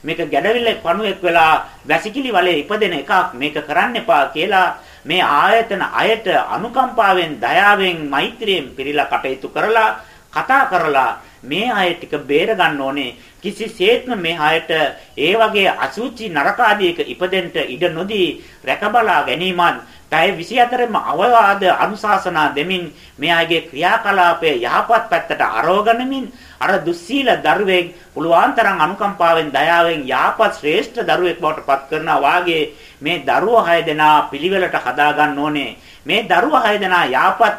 මේක ගැඩවිල්ලේ පණුවෙක් වෙලා වැසිකිලි වලේ ඉපදෙන එකක් මේක කරන්න එපා කියලා මේ ආයතන අයට අනුකම්පාවෙන් දයාවෙන් මෛත්‍රියෙන් පිරීලා කටයුතු කරලා කතා කරලා මේ අය ටික බේර ගන්න ඕනේ. කිසිසේත්ම මේ අයට ඒ වගේ අසුචි නරක ආදියක ඉපදෙන්න ඉඩ නොදී රැකබලා ගැනීමත් පැය 24ම අවවාද අනුශාසනා දෙමින් මේ අයගේ ක්‍රියාකලාපයේ යහපත් පැත්තට අරවගනිමින් අර දුස්සීල දරුවෙක් පුළුවන් තරම් අනුකම්පාවෙන් දයාවෙන් යහපත් ශ්‍රේෂ්ඨ දරුවෙක් බවට පත් කරනවා වාගේ මේ දරුවා හය දෙනා පිළිවෙලට හදා ගන්න ඕනේ. මේ දරුවා හය දෙනා යහපත්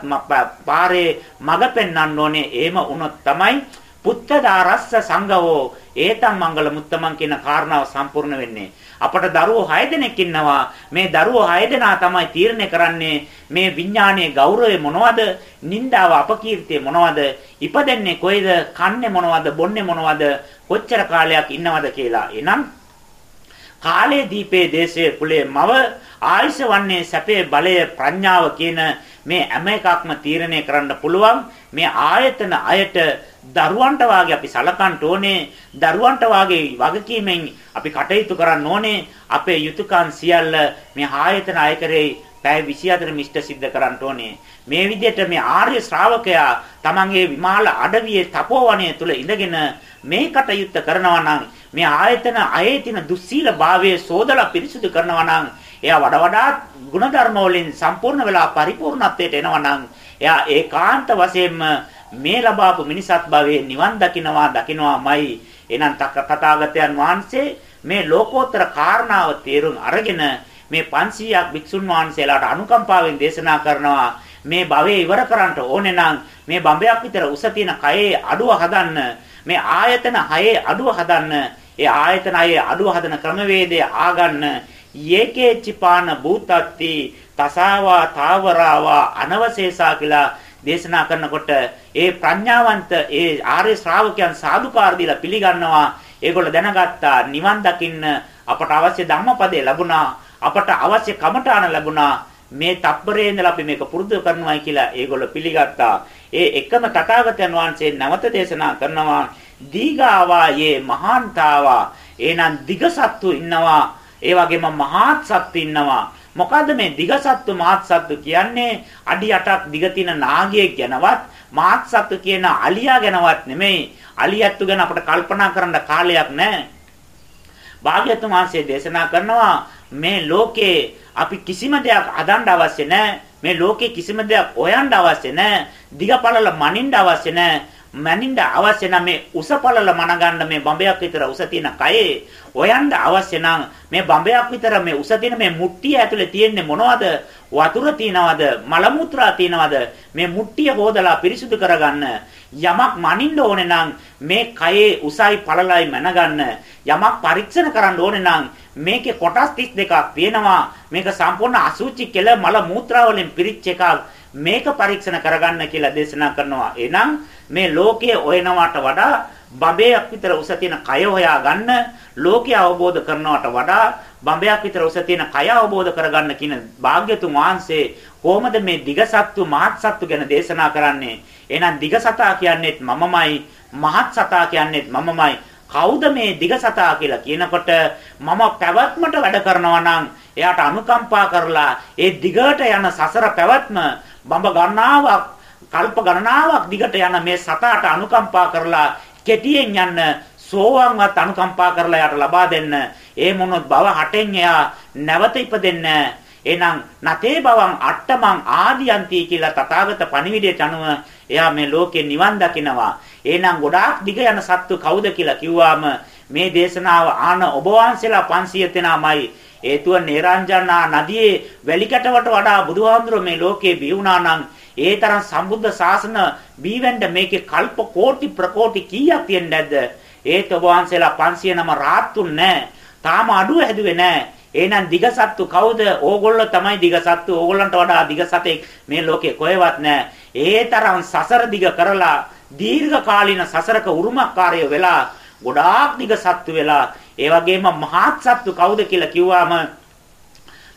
පාරේ මඟ පෙන්වන්න ඕනේ. එහෙම වුණොත් තමයි පුත්තදාරස්ස සංගවෝ ඒතම් මංගල මුත්තමන් කියන කාරණාව සම්පූර්ණ වෙන්නේ. අපට දරුවෝ 6 දෙනෙක් ඉන්නවා. මේ දරුවෝ 6 දෙනා තමයි තීරණය කරන්නේ මේ විඥානයේ ගෞරවය මොනවද? නිന്ദාව අපකීර්තිය මොනවද? ඉපදෙන්නේ කොයිද? කන්නේ මොනවද? බොන්නේ මොනවද? කොච්චර කාලයක් ඉන්නවද කියලා. එනම් කාලයේ දීපේ දේශයේ කුලයේ මව ආයස වන්නේ සැපේ බලය ප්‍රඥාව කියන මේ හැම එකක්ම තීරණය කරන්න පුළුවන් මේ ආයතන අයට දරුවන්ට වාගේ අපි සලකන්න ඕනේ දරුවන්ට වාගේ වගකීමෙන් අපි කටයුතු කරන්න ඕනේ. අපේ යුතුයකම් සියල්ල මේ ආයතන අය කරේ පැය 24 මිෂ්ඨ සිද්ධ කරන්න ඕනේ. මේ විදිහට මේ ආර්ය ශ්‍රාවකයා තමන්ගේ විමාල අඩවියේ තපෝවනය තුල ඉඳගෙන මේ කටයුත්ත කරනවා නම් මේ ආයතන අයේ තියෙන දුස්සීල භාවයේ සෝදලා පිරිසුදු කරනවා නම් එයා වඩා වඩාත් ಗುಣධර්ම වලින් සම්පූර්ණ වෙලා පරිපූර්ණත්වයට එනවා නම් එයා ඒකාන්ත වශයෙන්ම මේ ලබාපු මිනිසත් භවයේ නිවන් දකින්නවා දකින්නවාමයි එනං තථාගතයන් වහන්සේ මේ ලෝකෝත්තර කාරණාව තේරුම් අරගෙන මේ 500ක් භික්ෂුන් වහන්සේලාට අනුකම්පාවෙන් දේශනා කරනවා. මේ භවයේ ඉවර කරන්න ඕනේ නම් මේ බඹයක් විතර උස තියෙන කයේ අඩුව හදන්න මේ ආයතන හයේ අඩුව හදන්න ඒ ආයතන හයේ අඩුව හදන ක්‍රමවේදය ආගන්න. යේකේචිපාන භූතත්ති තසාවා තාවරාවා අනවශේෂා කියලා දේශනා කරනකොට ඒ ප්‍රඥාවන්ත ඒ ආර්ය ශ්‍රාවකයන් සාදුකාර දීලා පිළිගන්නවා. ඒගොල්ලෝ දැනගත්තා නිවන් දකින්න අපට අවශ්‍ය ධම්මපදේ ලැබුණා. අපට අවශ්‍ය කමඨාන ලැබුණා. මේ තප්පරේ ඉඳලා අපි මේක පුරුදු කරනවායි කියලා ඒගොල්ලෝ පිළිගත්තා. ඒ එකම තථාගතයන් වහන්සේ නැවත දේශනා කරනවා දීගාවා යේ මහාන්තාවා. එහෙනම් දිගසත්තු ඉන්නවා. ඒ වගේම මහාත් සත්තු ඉන්නවා. මොකද්ද මේ දිගසත්තු මාත් සත්තු කියන්නේ? අඩි 8ක් දිග තියෙන නාගයෙක් ගැනවත් මාත් සත්තු කියන අලියා ගැනවත් නෙමෙයි. අලියත්තු ගැන අපිට කල්පනා කරන්න කාලයක් නැහැ. භාග්‍යතුන් වහන්සේ දේශනා කරනවා මේ ලෝකේ අපි කිසිම දෙයක් හදන්න අවශ්‍ය නැහැ. මේ ලෝකේ කිසිම දෙයක් හොයන්න අවශ්‍ය නැහැ. දිගපළල මනින්න අවශ්‍ය නැහැ. මනින්න අවශ්‍ය නම් මේ උසපළල මනගන්න මේ බඹයක් විතර උස තියෙන කයේ හොයන්න අවශ්‍ය නම් මේ බඹයක් විතර මේ උස තියෙන මේ මුට්ටිය ඇතුලේ තියෙන්නේ මොනවද? වතුර තියනවද? මල මුත්‍රා තියනවද? මේ මුට්ටිය හොදලා පිරිසුදු කරගන්න යමක් මනින්න ඕනේ නම් මේ කයේ උසයි පළලයි මනගන්න යමක් පරීක්ෂණ කරන්න ඕනේ නම් මේකේ කොටස් 32ක් තියෙනවා. මේක සම්පූර්ණ අසුචි කෙල මල මුත්‍රා වලින් පිරිච්ච එකක් මේක පරීක්ෂණ කරගන්න කියලා දේශනා කරනවා. එහෙනම් මේ ලෝකයේ ඔයනවට වඩා බඹයක් විතර උස තියෙන කය හොයා ගන්න ලෝකය අවබෝධ කරනවට වඩා බඹයක් විතර උස තියෙන කය අවබෝධ කරගන්න කියන භාග්‍යතුන් වහන්සේ කොහොමද මේ දිගසත්තු මහත් සත්තු ගැන දේශනා කරන්නේ? එහෙනම් දිගසතා කියන්නේත් මමමයි මහත් සතා කියන්නේත් මමමයි. කවුද මේ දිගසතා කියලා කියනකොට මම පැවැත්මට වැඩ කරනවා නම් එයාට අනුකම්පා කරලා ඒ දිගට යන සසර පැවැත්ම බඹ ගණනාවක් කල්ප ගණනාවක් දිගට යන මේ සතාට අනුකම්පා කරලා කෙටියෙන් යන්න සෝවන්වත් අනුකම්පා කරලා යාට ලබා දෙන්න. ඒ මොනොත් බව හටෙන් එයා නැවත ඉපදෙන්න. එහෙනම් නතේ බවං අට්ටමං ආදියන්ති කියලා තථාගත පණිවිඩයට අනුව එයා මේ ලෝකේ නිවන් දකිනවා. එහෙනම් ගොඩාක් දිග යන සත්තු කවුද කියලා කිව්වාම මේ දේශනාව ආන ඔබ වහන්සේලා 500 දෙනාමයි හේතුව නේරංජනා නදියේ වැලිකටවට වඩා බුදුහාමුදුරුවෝ මේ ලෝකේ බිහි වුණා නම් ඒ තරම් සම්බුද්ධ ශාසන බීවෙන්ද මේකේ කල්ප කෝටි ප්‍රකෝටි කීයක් තියෙන්නේ නැද්ද? ඒත් ඔබ වහන්සේලා 500 නම රාත්තුන් නැහැ. තාම අඩුව හැදුවේ නැහැ. එහෙනම් දිගසත්තු කවුද? ඕගොල්ලෝ තමයි දිගසත්තු. ඕගොල්ලන්ට වඩා දිගසතෙක් මේ ලෝකේ කොහෙවත් නැහැ. ඒ තරම් සසර දිග කරලා දීර්ඝ කාලින සසරක උරුමකාරය වෙලා ගොඩාක් දිගසත්තු වෙලා ඒ වගේම මහත් සත්තු කවුද කියලා කිව්වම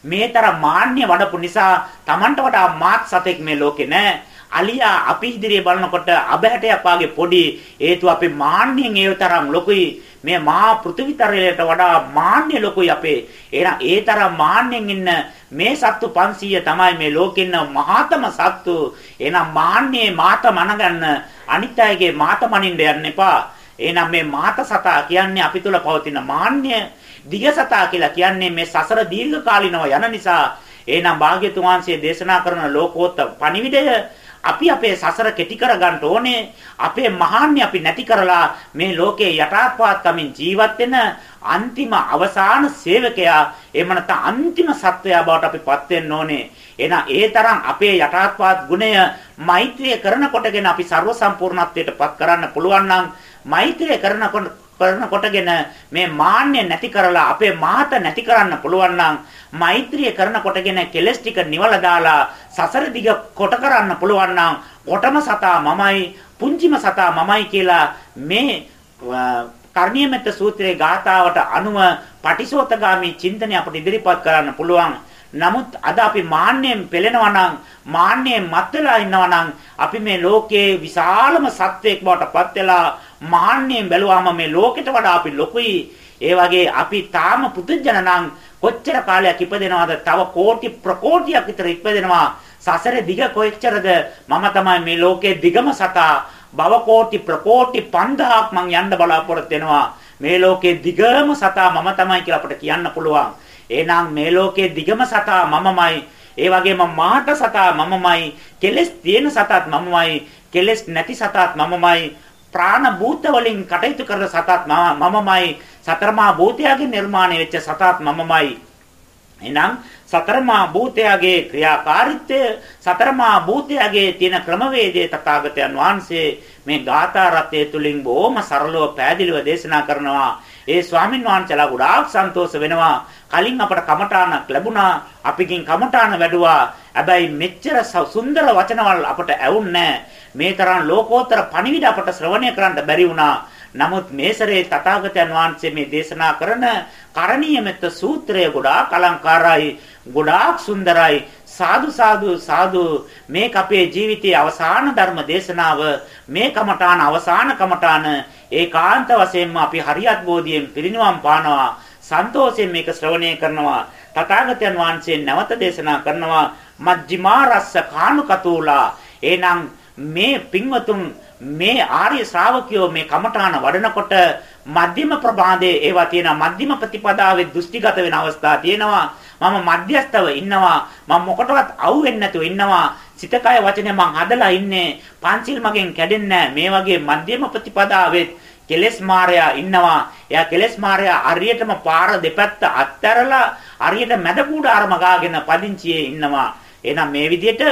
මේ තරම් මාන්‍ය වඩපු නිසා Tamanට වඩා මාත් සතෙක් මේ ලෝකේ නැහැ. අලියා අපි ඉදිරියේ බලනකොට අබහැටයක් වාගේ පොඩි හේතුව අපි මාන්නෙන් ඒ තරම් ලොකුයි. මේ මහා පෘථිවිතරයට වඩා මාන්‍ය ලොකුයි අපේ. එහෙනම් ඒ තරම් මාන්නෙන් ඉන්න මේ සත්තු 500 තමයි මේ ලෝකෙ ඉන්න මහාතම සත්තු. එහෙනම් මාන්නේ මාත මනගන්න අනිත් අයගේ මාත මනින්න යන්න එපා. එහෙනම් මේ මාත සතා කියන්නේ අපි තුල පවතින මාන්නය දිගසතා කියලා කියන්නේ මේ සසර දීර්ඝ කාලිනව යන නිසා. එහෙනම් භාග්‍යතුන් වහන්සේ දේශනා කරන ලෝකෝත්තර පණිවිඩය අපි අපේ සසර කෙටි කරගන්න ඕනේ. අපේ මහාන්‍ය අපි නැති කරලා මේ ලෝකේ යටාත්පාත්කමින් ජීවත් වෙන අන්තිම අවසාන සේවකයා එහෙම නැත්නම් අන්තිම සත්වයා බවට අපිපත් වෙන්න ඕනේ. එහෙනම් ඒ තරම් අපේ යටාත්පාත් ගුණය මෛත්‍රිය කරනකොටගෙන අපි ਸਰව සම්පූර්ණත්වයට පත් කරන්න පුළුවන් නම් මෛත්‍රිය කරනකොට කරනකොටගෙන මේ මාන්නය නැති කරලා අපේ මාත නැති කරන්න පුළුවන් නම් මෛත්‍රිය කරනකොටගෙන කෙලස් ටික නිවලා දාලා සසර දිග කොට කරන්න පුළුවන් නම් කොටම සතා මමයි පුංචිම සතා මමයි කියලා මේ කර්ණීයමෙත්ත සූත්‍රයේ ගාථාවට අනුව පටිසෝතගාමි චින්තනය අපට ඉදිරිපත් කරන්න පුළුවන්. නමුත් අද අපි මාන්නයෙන් පෙළෙනවා නම් මාන්නයෙන් මත් වෙලා ඉන්නවා නම් අපි මේ ලෝකයේ විශාලම සත්වයක් බවට පත් වෙලා මාන්නයෙන් බැලුවාම මේ ලෝකෙට වඩා අපි ලොකුයි. ඒ වගේ අපි තාම පුදුජන නම් කොච්චර කාලයක් ඉපදෙනවද? තව කෝටි ප්‍රකෝටියක් විතර ඉපදෙනවා. සසරේ දිග කොච්චරද? මම තමයි මේ ලෝකයේ දිගම සතා. භව කෝටි ප්‍රකෝටි 5000ක් මං යන්න බලාපොරොත්තු වෙනවා. මේ ලෝකයේ දිගම සතා මම තමයි කියලා අපිට කියන්න පුළුවන්. එහෙනම් මේ ලෝකයේ දිගම සතා මමමයි. ඒ වගේම මාට සතා මමමයි. කෙලස් තියෙන සතාත් මමමයි. කෙලස් නැති සතාත් මමමයි. ප්‍රාණ භූත වලින් කටයුතු කරන සතාත් මමමයි. සතරමා භූතයාගේ නිර්මාණය වෙච්ච සතාත් මමමයි. එහෙනම් සතරමා භූතයාගේ ක්‍රියාකාරීත්වය සතරමා භූතයාගේ තියෙන ක්‍රමවේදය තථාගතයන් වහන්සේ මේ ගාථා රත්නය තුලින් බොහොම සරලව පැහැදිලිව දේශනා කරනවා. ඒ ස්වාමින් වහන්සේලා ගොඩාක් සන්තෝෂ වෙනවා. කලින් අපට කමඨාණක් ලැබුණා. අපිකින් කමඨාණ වැඩුවා. හැබැයි මෙච්චර සුන්දර වචනවල් අපට ඇවුන්නේ මේ තරම් ලෝකෝත්තර පණිවිඩ අපට ශ්‍රවණය කරන්න බැරි වුණා. නමුත් මේ සැරේ තථාගතයන් වහන්සේ මේ දේශනා කරන කරණීය මෙත්ත සූත්‍රය ගොඩාක් අලංකාරයි, ගොඩාක් සුන්දරයි. සාදු සාදු සාදු. මේක අපේ ජීවිතයේ අවසාන ධර්ම දේශනාව. මේ කමඨාන අවසාන කමඨාන. ඒකාන්ත වශයෙන්ම අපි හරියත් බෝධියෙන් පිරිනිවන් පානවා. සන්තෝෂයෙන් මේක ශ්‍රවණය කරනවා. තථාගතයන් වහන්සේ නැවත දේශනා කරනවා මජ්ක්‍ධිමා රස්ස කානුකතෝලා. එහෙනම් මේ පින්වතුන් මේ ආර්ය ශ්‍රාවකයෝ මේ කමඨාන වඩනකොට මධ්‍යම ප්‍රභාදයේ ඒවා තියෙනවා. මධ්‍යම ප්‍රතිපදාවේ දෘෂ්ටිගත වෙන අවස්ථා තියෙනවා. මම මධ්‍යස්තව ඉන්නවා. මම මොකටවත් අවු වෙන්නේ නැතුව ඉන්නවා. සිතකය වචනේ මං හදලා ඉන්නේ. පංචිල් මගෙන් කැඩෙන්නේ මේ වගේ මධ්‍යම ප්‍රතිපදාවේ කෙලස් මායя ඉන්නවා. එයා කෙලස් මායя අරියටම පාර දෙපැත්ත අත්තරලා අරියට මැද කූඩාරම ගාගෙන පදිංචියේ ඉන්නවා. එහෙනම් මේ විදිහට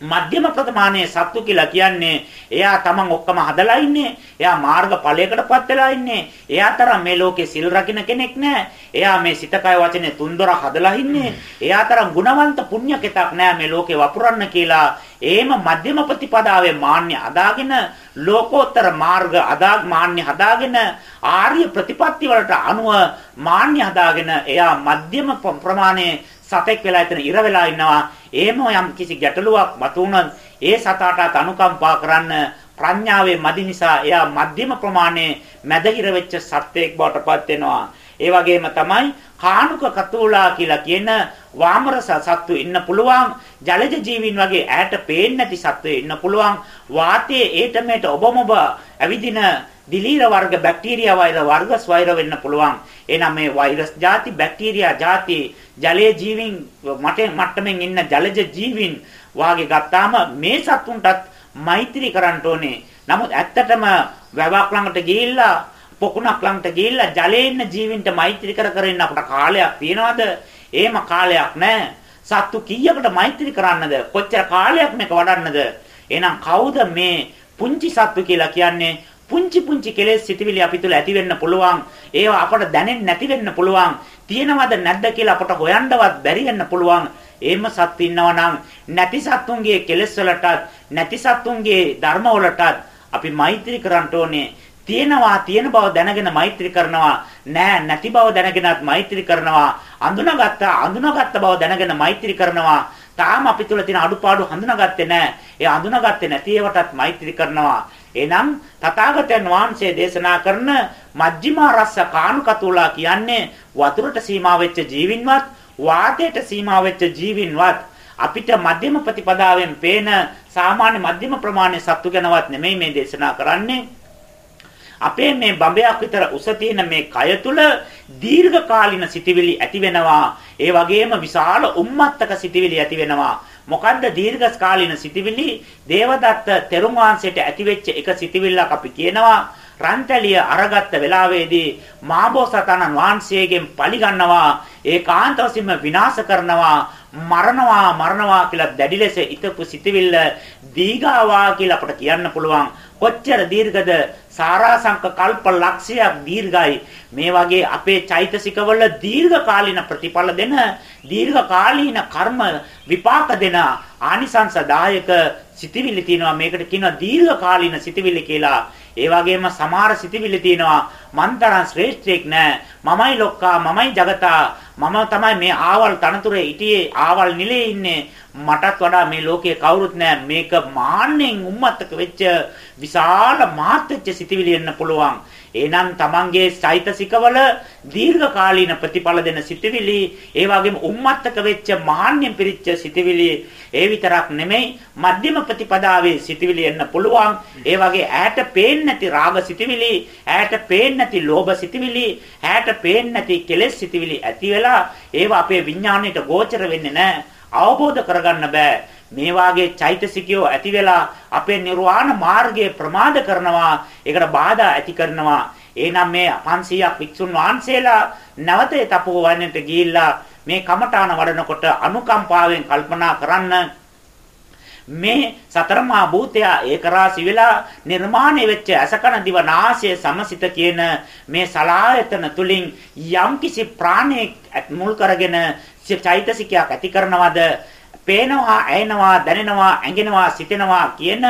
මධ්‍යම ප්‍රමාණයේ සත්තු කියලා කියන්නේ එයා තමන් ඔක්කොම හදලා ඉන්නේ. එයා මාර්ග ඵලයකටපත් වෙලා ඉන්නේ. එයා තරම් මේ ලෝකේ සිල් රකින්න කෙනෙක් නෑ. එයා මේ සිත කය වචනේ තුන්දොර හදලා ඉන්නේ. එයා තරම් ගුණවන්ත පුණ්‍ය කෙතක් නෑ මේ ලෝකේ වපුරන්න කියලා. එහෙම මධ්‍යම ප්‍රතිපදාවේ මාන්‍ය අදාගෙන ලෝකෝත්තර මාර්ග අදාග මාන්‍ය හදාගෙන ආර්ය ප්‍රතිපත්ති වලට අනුව මාන්‍ය හදාගෙන එයා මධ්‍යම ප්‍රමාණයේ සතෙක් වෙලා එතන ඉර වෙලා ඉන්නවා. එහෙම යම් කිසි ගැටලුවක් මතුවුණොත් ඒ සතාටත් අනුකම්පා කරන්න ප්‍රඥාවේ මදි නිසා එයා මධ්‍යම ප්‍රමාණයේ මැදහිර වෙච්ච සත්වයක් බවට පත් වෙනවා. ඒ වගේම තමයි කානුක කතෝලා කියලා කියන වාමරස සත්තු ඉන්න පුළුවන් ජලජ ජීවීන් වගේ ඈට පේන්නේ නැති සත්වය ඉන්න පුළුවන් වාතයේ ඒට මේට ඔබමොබ ඇවිදින දිලීර වර්ග බැක්ටීරියා වෛර වර්ග ස්වෛර වෙන්න පුළුවන්. එහෙනම් මේ වෛරස් ಜಾති බැක්ටීරියා ಜಾති ජලයේ ජීවීන් මට මට්ටමින් ඉන්න ජලජ ජීවීන් වාගේ ගත්තාම මේ සතුන්ටත් මෛත්‍රී කරන්න ඕනේ. නමුත් ඇත්තටම වැවක් ළඟට ගිහිල්ලා පොකුණක් ළඟට ගිහිල්ලා ජලයේ ඉන්න ජීවින්ට මෛත්‍රී කර කර ඉන්න අපට කාලයක් තියනවද? එහෙම කාලයක් නැහැ. සත්තු කීයකට මෛත්‍රී කරන්නද? කොච්චර කාලයක් මේක වඩන්නද? එහෙනම් කවුද මේ පුංචි සත්තු කියලා කියන්නේ? පුංචි පුංචි කෙලෙස් සිටිවිලි අපි තුල ඇති වෙන්න පුළුවන්. ඒවා අපට දැනෙන්නේ නැති වෙන්න පුළුවන්. තියෙනවද නැද්ද කියලා අපට හොයන්නවත් බැරි වෙන්න පුළුවන්. එහෙම සත් ඉන්නවා නම් නැති සත්තුන්ගේ කෙලෙස් වලටත් නැති සත්තුන්ගේ ධර්ම වලටත් අපි මෛත්‍රී කරන්න ඕනේ. තියෙනවා තියෙන බව දැනගෙන මෛත්‍රී කරනවා නෑ නැති බව දැනගෙනත් මෛත්‍රී කරනවා අඳුනගත්ත අඳුනගත්ත බව දැනගෙන මෛත්‍රී කරනවා තාම අපි තුල තියෙන අඩුපාඩු හඳුනාගත්තේ නෑ ඒ අඳුනගත්තේ නැති ඒවටත් මෛත්‍රී කරනවා එනම් තථාගතයන් වහන්සේ දේශනා කරන මජ්ක්‍ධිමා රස්ස කානුකතුලා කියන්නේ වතුරට සීමා වෙච්ච ජීවින්වත් වාතයට සීමා වෙච්ච ජීවින්වත් අපිට මධ්‍යම ප්‍රතිපදාවෙන් පේන සාමාන්‍ය මධ්‍යම ප්‍රමාණයේ සත්තු ගැනවත් නෙමෙයි මේ දේශනා කරන්නේ අපේ මේ බඹයක් විතර උස තියෙන මේ කය තුල දීර්ඝ කාලින සිටිවිලි ඇති වෙනවා. ඒ වගේම විශාල උම්මත්තක සිටිවිලි ඇති වෙනවා. මොකද්ද දීර්ඝ කාලින සිටිවිලි? දේවදත්ත තෙරුන් වහන්සේට ඇතිවෙච්ච එක සිටිවිල්ලක් අපි කියනවා. රන්තැලිය අරගත්ත වෙලාවේදී මාබෝසතාණන් වහන්සේගෙන් පලිගන්නවා. ඒකාන්ත වශයෙන්ම විනාශ කරනවා. මරණවා මරණවා කියලා දැඩි ලෙස ඉතපු සිතවිල්ල දීගාවා කියලා අපට කියන්න පුළුවන්. කොච්චර දීර්ඝද සාරාංශක කල්ප ලක්ෂයක් දීර්ඝයි. මේ වගේ අපේ චෛතසිකවල දීර්ඝ කාලින ප්‍රතිඵල දෙන දීර්ඝ කාලීන කර්ම විපාක දෙන ආනිසංසදායක සිතවිලි තියෙනවා. මේකට කියනවා දීර්ඝ කාලීන සිතවිලි කියලා. ඒ වගේම සමහර සිතවිලි තියෙනවා. මන් තරම් ශ්‍රේෂ්ඨයෙක් නෑ. මමයි ලොක්කා මමයි జగතා මම තමයි මේ ආවල් තනතුරේ හිටියේ ආවල් නිලේ ඉන්නේ. මටත් වඩා මේ ලෝකේ කවුරුත් නෑ. මේක මාන්නෙන් උම්මත්තක වෙච්ච විශාල මාත් වෙච්ච සිතවිලි එන්න පුළුවන්. එහෙනම් තමන්ගේ චෛතසිකවල දීර්ඝ කාලීන ප්‍රතිඵල දෙන සිතවිලි ඒ වගේම උම්මත්තක වෙච්ච මාන්නෙන් පිරිච්ච සිතවිලි ඒ විතරක් නෙමෙයි මධ්‍යම ප්‍රතිපදාවේ සිතවිලි එන්න පුළුවන්. ඒ වගේ ඈට පේන්නේ නැති රාග සිතවිලි ඈට පේන්නේ නැති ලෝභ සිතවිලි ඈට පේන්නේ නැති කෙලෙස් සිතවිලි ඇති වෙලා ඒවා අපේ විඥාණයට ගෝචර වෙන්නේ නැහැ. අවබෝධ කරගන්න බෑ. මේ වාගේ චෛතසිකයෝ ඇති වෙලා අපේ නිර්වාණ මාර්ගයේ ප්‍රමාද කරනවා ඒකට බාධා ඇති කරනවා. එහෙනම් මේ 500ක් වික්ෂුන් වහන්සේලා නැවත තපෝ වන්නට ගිහිල්ලා මේ කමඨාන වඩනකොට අනුකම්පාවෙන් කල්පනා කරන්න. මේ සතරමා භූතය ඒකරාසි වෙලා නිර්මාණය වෙච්ච අසකන දිව නාසය සමසිත කියන මේ සලායතන තුලින් යම්කිසි ප්‍රාණයක් මුල් කරගෙන චෛතසිකයක් ඇති කරනවද? පේනවා, ඇයෙනවා, දැනෙනවා, ඇඟෙනවා, සිතෙනවා කියන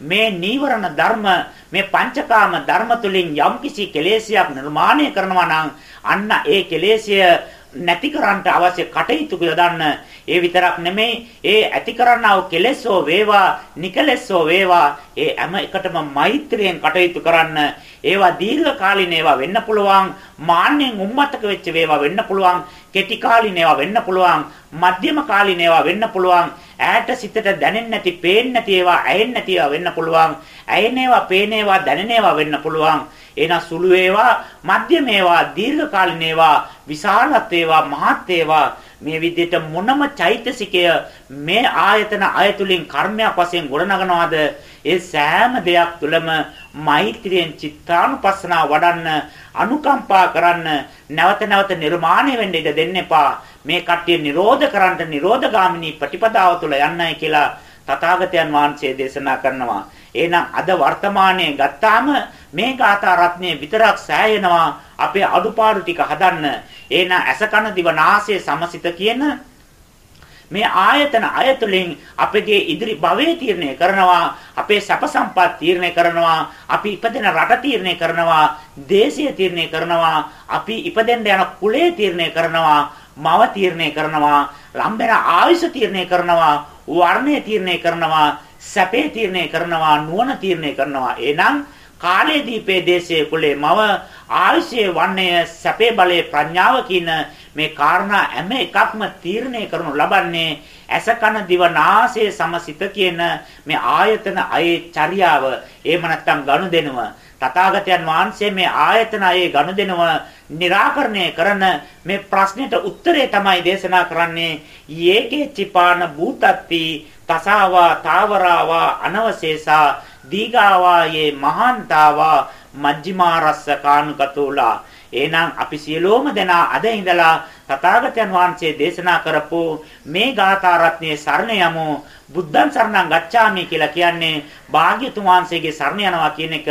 මේ නීවරණ ධර්ම, මේ පංචකාම ධර්ම තුලින් යම්කිසි කෙලෙසියක් නිර්මාණය කරනවා නම් අන්න ඒ කෙලෙසිය නැති කරන්නට අවශ්‍ය කටයුතු යොදන්න ඒ විතරක් නෙමෙයි ඒ ඇති කරන්නා වූ කෙලෙසෝ වේවා නිකලෙසෝ වේවා ඒ හැම එකටම මෛත්‍රියෙන් කටයුතු කරන්න. ඒවා දීර්ඝ කාලින ඒවා වෙන්න පුළුවන් මාන්නෙන් උම්මතක වෙච්ච ඒවා වෙන්න පුළුවන් කෙටි කාලින ඒවා වෙන්න පුළුවන් මධ්‍යම කාලින ඒවා වෙන්න පුළුවන් ඈට සිතට දැනෙන්නේ නැති පේන්නේ නැති ඒවා ඇහෙන්නේ නැති ඒවා වෙන්න පුළුවන් ඇයෙන ඒවා පේන ඒවා දැනෙන ඒවා වෙන්න පුළුවන්. එහෙනම් සුළු ඒවා මධ්‍යම ඒවා දීර්ඝ කාලින ඒවා විශාලත් ඒවා මහත් ඒවා මේ විදිහට මොනම චෛතසිකය මේ ආයතන අයතුලින් කර්මයක් වශයෙන් ගොඩනගනවාද? ඒ සෑම දෙයක් තුළම මෛත්‍රියෙන් චිත්තානුපස්සනාව වඩන්න අනුකම්පා කරන්න නැවත නැවත නිර්මාණය වෙන්න ඉඩ දෙන්න එපා. මේ කට්ටිය නිරෝධ කරන්න නිරෝධගාමිනී ප්‍රතිපදාව තුළ යන්නයි කියලා තථාගතයන් වහන්සේ දේශනා කරනවා. එහෙනම් අද වර්තමානයේ ගත්තාම මේ ගාථා රත්නයේ විතරක් සෑයෙනවා අපේ අඩුපාඩු ටික හදන්න. එහෙනම් ඇස කන දිව නාසය සමසිත කියන මේ ආයතන අයතුලින් අපගේ ඉදිරි භවයේ තීරණය කරනවා අපේ සැප සම්පත් තීරණය කරනවා අපි ඉපදෙන රට තීරණය කරනවා දේශය තීරණය කරනවා අපි ඉපදෙන්න යන කුලය තීරණය කරනවා මව තීරණය කරනවා ලම්බෙන ආයුෂ තීරණය කරනවා වර්ණය තීරණය කරනවා සැපේ තීරණය කරනවා නුවණ තීරණය කරනවා. එහෙනම් කාලයේ දීපේ දේශයේ කුලේ මව ආයුෂයේ වන්නේ සැපේ බලයේ ප්‍රඥාව කියන මේ කාරණා හැම එකක්ම තීරණය කරනු ලබන්නේ ඇස කන දිව නාසය සමසිත කියන මේ ආයතන අයේ චර්යාව. එහෙම නැත්නම් ගනුදෙනුව තථාගතයන් වහන්සේ මේ ආයතන අයේ ගනුදෙනුව निराකරණය කරන මේ ප්‍රශ්නෙට උත්තරේ තමයි දේශනා කරන්නේ. යේකේ චිපාන භූතත්ති තසාවා තාවරාවා අනවශේෂා දීගාවායේ මහාන්තාවා මජ්ක්‍ධිමාරස්ස කානුකතෝලා එහෙනම් අපි සියලෝම දෙනා අද ඉඳලා තථාගතයන් වහන්සේ දේශනා කරපු මේ ගාථා රත්නයේ සරණ යමු. බුද්ධං සරණං ගච්ඡාමි කියලා කියන්නේ භාග්‍යතුන් වහන්සේගේ සරණ යනවා කියන එක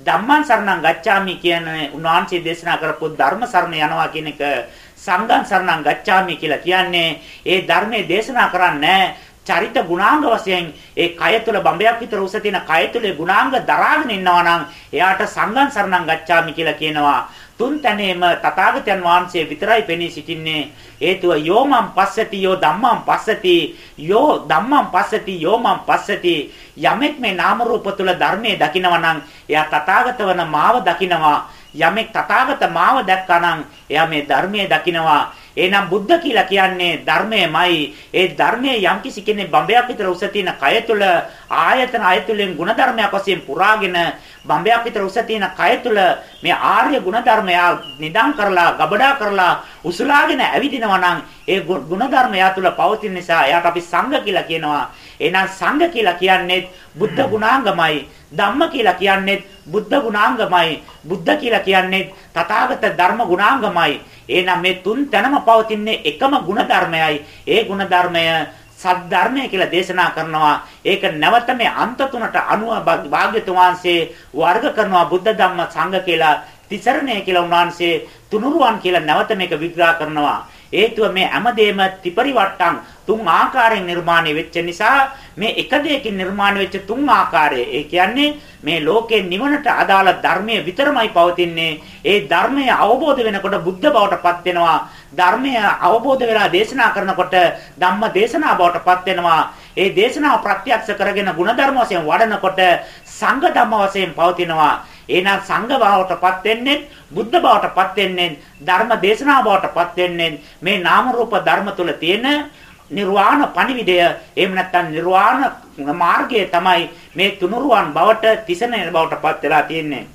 ධම්මං සරණං ගච්ඡාමි කියන්නේ උන්වහන්සේ දේශනා කරපු ධර්ම සරණ යනවා කියන එක සංඝං සරණං ගච්ඡාමි කියලා කියන්නේ ඒ ධර්මයේ දේශනා කරන්නේ චරිත ගුණාංග වශයෙන් ඒ කය තුල බඹයක් විතර උස තියෙන කය තුලේ ගුණාංග දරාගෙන ඉන්නවා නම් එයාට සංඝං සරණං ගච්ඡාමි කියලා කියනවා. තුන් තැනේම තථාගතයන් වහන්සේ විතරයි පෙනී සිටින්නේ. හේතුව යෝමං පස්සති යෝ ධම්මං පස්සති යෝ ධම්මං පස්සති යෝමං පස්සති. යමෙක් මේ නාම රූප තුල ධර්මයේ දකිනවා නම් එයා තථාගත වන මාව දකිනවා. යමෙක් තථාගත මාව දැක්කා නම් එයා මේ ධර්මයේ දකිනවා. එහෙනම් බුද්ධ කියලා කියන්නේ ධර්මයමයි. ඒ ධර්මයේ යම්කිසි කෙනෙක් බඹයක් විතර උස තියෙන කය තුල ආයතන අයතුලෙන් ಗುಣධර්මයක් වශයෙන් පුරාගෙන බඹයක් විතර උස තියෙන කය තුල මේ ආර්ය ಗುಣධර්මය නිදාන් කරලා ගබඩා කරලා උසලාගෙන ඇවිදිනවා නම් ඒ ಗುಣධර්ම යා තුල පවතින නිසා එයාට අපි සංඝ කියලා කියනවා. එහෙනම් සංඝ කියලා කියන්නේ බුද්ධ ගුණාංගමයි. ධම්ම කියලා කියන්නේ බුද්ධ ගුණාංගමයි. බුද්ධ කියලා කියන්නේ තථාගත ධර්ම ගුණාංගමයි. එහෙනම් මේ තුන් තැනම පවතින්නේ එකම ಗುಣධර්මයයි. ඒ ಗುಣධර්මය සද්ධර්මය කියලා දේශනා කරනවා. ඒක නැවත මේ අන්ත තුනට අනුව භාග්‍යතුන් වහන්සේ වර්ග කරනවා බුද්ධ ධම්ම සංඝ කියලා තිසරණය කියලා උන්වහන්සේ තුනුරුවන් කියලා නැවත මේක විග්‍රහ කරනවා. හේතුව මේ හැමදේම ත්‍රිපරිවට්ටම් තුන් ආකාරයෙන් නිර්මාණය වෙච්ච නිසා මේ එක දෙයකින් නිර්මාණය වෙච්ච තුන් ආකාරය. ඒ කියන්නේ මේ ලෝකේ නිවනට අදාළ ධර්මයේ විතරමයි පවතින්නේ. ඒ ධර්මය අවබෝධ වෙනකොට බුද්ධ බවට පත් වෙනවා. ධර්මය අවබෝධ වෙලා දේශනා කරනකොට ධම්ම දේශනා බවට පත් වෙනවා. ඒ දේශනාව ප්‍රත්‍යක්ෂ කරගෙන ಗುಣධර්ම වශයෙන් වඩනකොට සංඝ ධම්ම වශයෙන් පවතිනවා. එහෙනම් සංඝ භාවයටපත් වෙන්නේ බුද්ධ භාවයටපත් වෙන්නේ ධර්ම දේශනා භාවයටපත් වෙන්නේ මේ නාම රූප ධර්ම තුල තියෙන නිර්වාණ පණිවිඩය එහෙම නැත්නම් නිර්වාණ මාර්ගය තමයි මේ තුනුරුවන් බවට තිසරණ බවටපත් වෙලා තියෙන්නේ.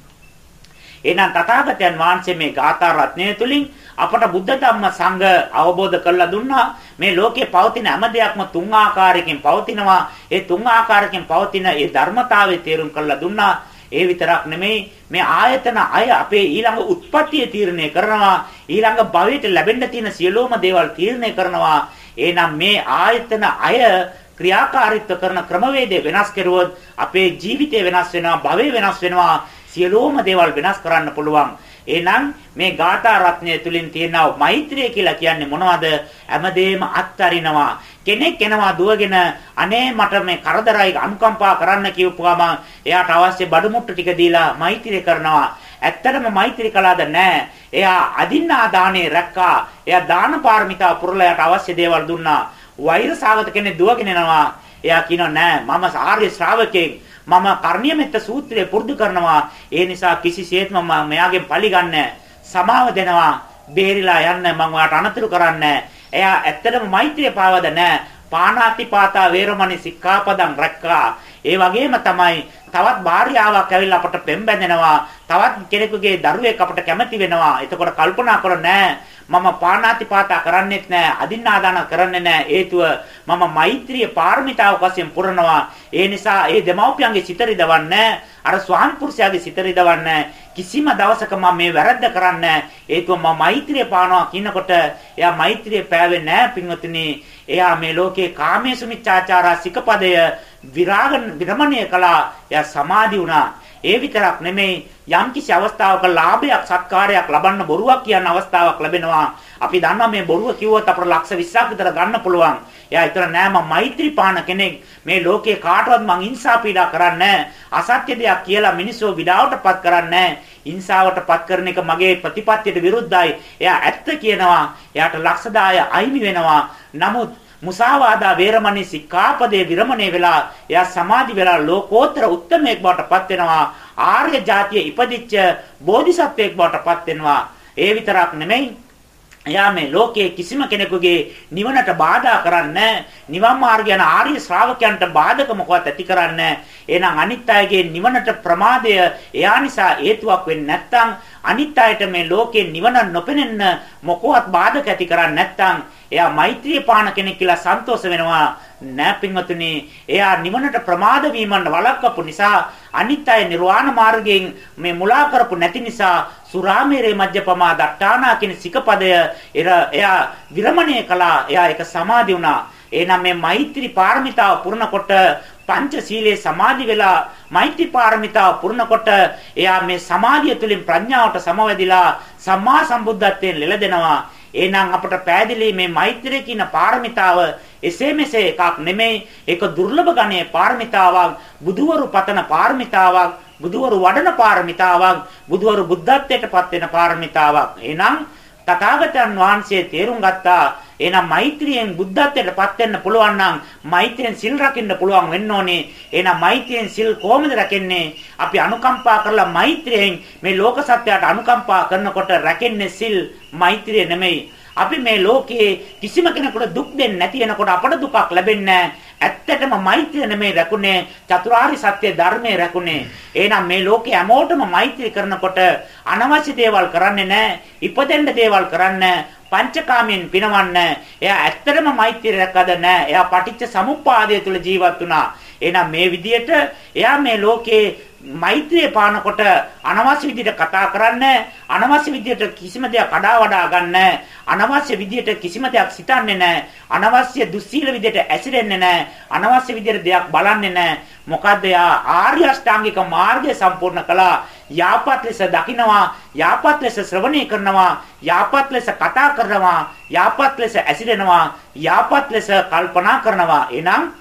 එහෙනම් තථාගතයන් වහන්සේ මේ ගාථා රත්නය තුලින් අපට බුද්ධ ධම්ම සංඝ අවබෝධ කරලා දුන්නා. මේ ලෝකේ පවතින හැම දෙයක්ම තුන් ආකාරයකින් පවතිනවා. ඒ තුන් ආකාරයකින් පවතින ඒ ධර්මතාවය තේරුම් කරලා දුන්නා. ඒ විතරක් නෙමෙයි මේ ආයතන අය අපේ ඊළඟ උත්පත්තිය තීරණය කරනවා ඊළඟ භවයට ලැබෙන්න තියෙන සියලුම දේවල් තීරණය කරනවා. එහෙනම් මේ ආයතන අය ක්‍රියාකාරීත්ව කරන ක්‍රමවේදය වෙනස් කරුවොත් අපේ ජීවිතය වෙනස් වෙනවා භවය වෙනස් වෙනවා සියලුම දේවල් වෙනස් කරන්න පුළුවන්. එහෙනම් මේ ගාථා රත්නය තුලින් තියෙනා මෛත්‍රිය කියලා කියන්නේ මොනවද? හැමදේම අත්හරිනවා. කෙනෙක් එනවා දුවගෙන අනේ මට මේ කරදරයි අනුකම්පා කරන්න කියපුවාම එයාට අවශ්‍ය බඩු මුට්ටු ටික දීලා මෛත්‍රිය කරනවා. ඇත්තටම මෛත්‍රී කළාද නැහැ. එයා අදින්නා දානේ රැක්කා. එයා දාන පාරමිතා පුරලා යට අවශ්‍ය දේවල් දුන්නා. වෛර සාගත කෙනෙක් දුවගෙන එනවා. එයා කියනවා නෑ මම ආර්ය ශ්‍රාවකෙක්. මම කර්ණියමෙත්ත සූත්‍රය පුරුදු කරනවා. ඒ නිසා කිසිසේත්ම මම මෙයාගෙන් පරිගන්නේ සමාව දෙනවා. බේරිලා යන්න මම ඔයාට අනතුරු කරන්නේ එයා ඇත්තටම මෛත්‍රිය පාවද නැහැ. පාණාතිපාතා වේරමණී සික්ඛාපදං රැක්කා. ඒ වගේම තමයි තවත් භාර්යාවක් ඇවිල්ලා අපට පෙම් බැඳෙනවා. තවත් කෙනෙකුගේ දරුවෙක් අපට කැමති වෙනවා. එතකොට කල්පනා කරන්නේ මම පාණාතිපාතා කරන්නේත් නැහැ අදින්නාදාන කරන්නේ නැහැ හේතුව මම මෛත්‍රිය පාරමිතාවක් වශයෙන් පුරනවා. ඒ නිසා ඒ දෙමව්පියන්ගේ සිත රිදවන්නේ අර ස්වාමි පුරුෂයාගේ සිත රිදවන්නේ කිසිම දවසක මම මේ වැරද්ද කරන්නේ හේතුව මම මෛත්‍රිය පානවා කියනකොට එයා මෛත්‍රිය පෑවෙන්නේ නැහැ පින්වතුනි. එයා මේ ලෝකේ කාමයේ මිච්ඡාචාරා සිකපදය විරාග විරමණය කළා. එයා සමාධි වුණා. ඒ විතරක් නෙමෙයි යම්කිසි අවස්ථාවක ලාභයක් සත්කාරයක් ලබන්න බොරුවක් කියන අවස්ථාවක් ලැබෙනවා. අපි දන්නවා මේ බොරුව කිව්වොත් අපට ලක්ෂ 20ක් විතර ගන්න පුළුවන්. එයා හිතන නෑ මම මෛත්‍රීපාන කෙනෙක්. මේ ලෝකේ කාටවත් මං හිංසා පීඩා කරන්නේ අසත්‍ය දෙයක් කියලා මිනිස්සු විඩාවටපත් කරන්නේ හිංසාවටපත් කරන එක මගේ ප්‍රතිපත්තියට විරුද්ධයි. එයා ඇත්ත කියනවා. එයාට ලක්ෂ 10 අයිමි වෙනවා. නමුත් මුසාවාදා වේරමණී සික්ඛාපදේ විරමණය වෙලා එයා සමාධි වෙලා ලෝකෝත්තර උත්තමයෙක් බවට පත් වෙනවා. ආර්ය જાතිය ඉපදිච්ච බෝධිසත්වයෙක් බවට පත් වෙනවා. ඒ විතරක් නෙමෙයි එයා මේ ලෝකයේ කිසිම කෙනෙකුගේ නිවනට බාධා කරන්නේ නිවන් මාර්ග යන ආර්ය ශ්‍රාවකයන්ට බාධක මොකවත් ඇති කරන්නේ එහෙනම් අනිත් අයගේ නිවනට ප්‍රමාදය එයා නිසා හේතුවක් වෙන්නේ නැත්නම් අනිත් අයට මේ ලෝකේ නිවන නොපෙනෙන්න මොකවත් බාධක ඇති කරන්නේ නැත්නම් එයා මෛත්‍රිය පාන කෙනෙක් කියලා සන්තෝෂ වෙනවා. නෑ පින්වතුනි එයා නිවනට ප්‍රමාද වීමෙන් වළක්වපු නිසා අනිත් අය නිර්වාණ මාර්ගයෙන් මේ මුලා කරපු නැති නිසා සුරාමේරේ මජ්ජපමා දට්ටානා කියන සිකපදය එයා විරමණය කළා. එයා ඒක සමාදි වුණා. එහෙනම් මේ මෛත්‍රී පාරමිතාව පුරනකොට පංච සීලේ සමාදි වෙලා මෛත්‍රී පාරමිතාව පුරනකොට එයා මේ සමාධිය තුළින් ප්‍රඥාවට සමවැදිලා සම්මා සම්බුද්ධත්වයෙන් ලෙලදෙනවා එහෙනම් අපට පෑදිලි මේ මෛත්‍රිය කියන පාරමිතාව එසේ මෙසේ එකක් නෙමෙයි. ඒක දුර්ලභ ගණයේ පාරමිතාවක් බුදුවරු පතන පාරමිතාවක් බුදුවරු වඩන පාරමිතාවක් බුදුවරු බුද්ධත්වයට පත් වෙන පාරමිතාවක්. එහෙනම් තථාගතයන් වහන්සේ තේරුම් ගත්තා එහෙනම් මෛත්‍රියෙන් බුද්ධත්වයටපත් වෙන්න පුළුවන් නම් මෛත්‍රියෙන් සිල් රකින්න පුළුවන් වෙන්න ඕනේ. එහෙනම් මෛත්‍රියෙන් සිල් කොහොමද රැකෙන්නේ? අපි අනුකම්පා කරලා මෛත්‍රියෙන් මේ ලෝක සත්‍යයට අනුකම්පා කරනකොට රැකෙන්නේ සිල් මෛත්‍රිය නෙමෙයි. අපි මේ ලෝකයේ කිසිම කෙනෙකුට දුක් දෙන්නේ නැති වෙනකොට අපට දුකක් ලැබෙන්නේ ඇත්තටම මෛත්‍රිය නෙමේ රැකුනේ චතුරාර්ය සත්‍ය ධර්මයේ රැකුනේ. එහෙනම් මේ ලෝකේ හැමෝටම මෛත්‍රී කරනකොට අනවශ්‍ය දේවල් කරන්නේ නැහැ. ඉපදෙන්න දේවල් කරන්නේ පංචකාමයෙන් පිනවන්න. එයා ඇත්තටම මෛත්‍රිය රැකද නැහැ. එයා පටිච්ච සමුප්පාදය තුල ජීවත් වුණා. එහෙනම් මේ විදියට එයා මේ ලෝකේ මෛත්‍රිය පානකොට අනවශ්‍ය විදිහට කතා කරන්නේ අනවශ්‍ය විදිහට කිසිම දෙයක් කඩා වඩා ගන්න අනවශ්‍ය විදිහට කිසිම දෙයක් සිතන්නේ නැහැ අනවශ්‍ය දුස්සීල විදිහට ඇසිරෙන්නේ නැහැ අනවශ්‍ය විදිහට දෙයක් බලන්නේ නැහැ මොකද්ද යා ආර්ය අෂ්ටාංගික මාර්ගය සම්පූර්ණ කළා. යාපත් ලෙස දකිනවා යාපත් ලෙස ශ්‍රවණය කරනවා යාපත් ලෙස කතා කරනවා යාපත් ලෙස ඇසිරෙනවා යාපත් ලෙස කල්පනා කරනවා. එනම්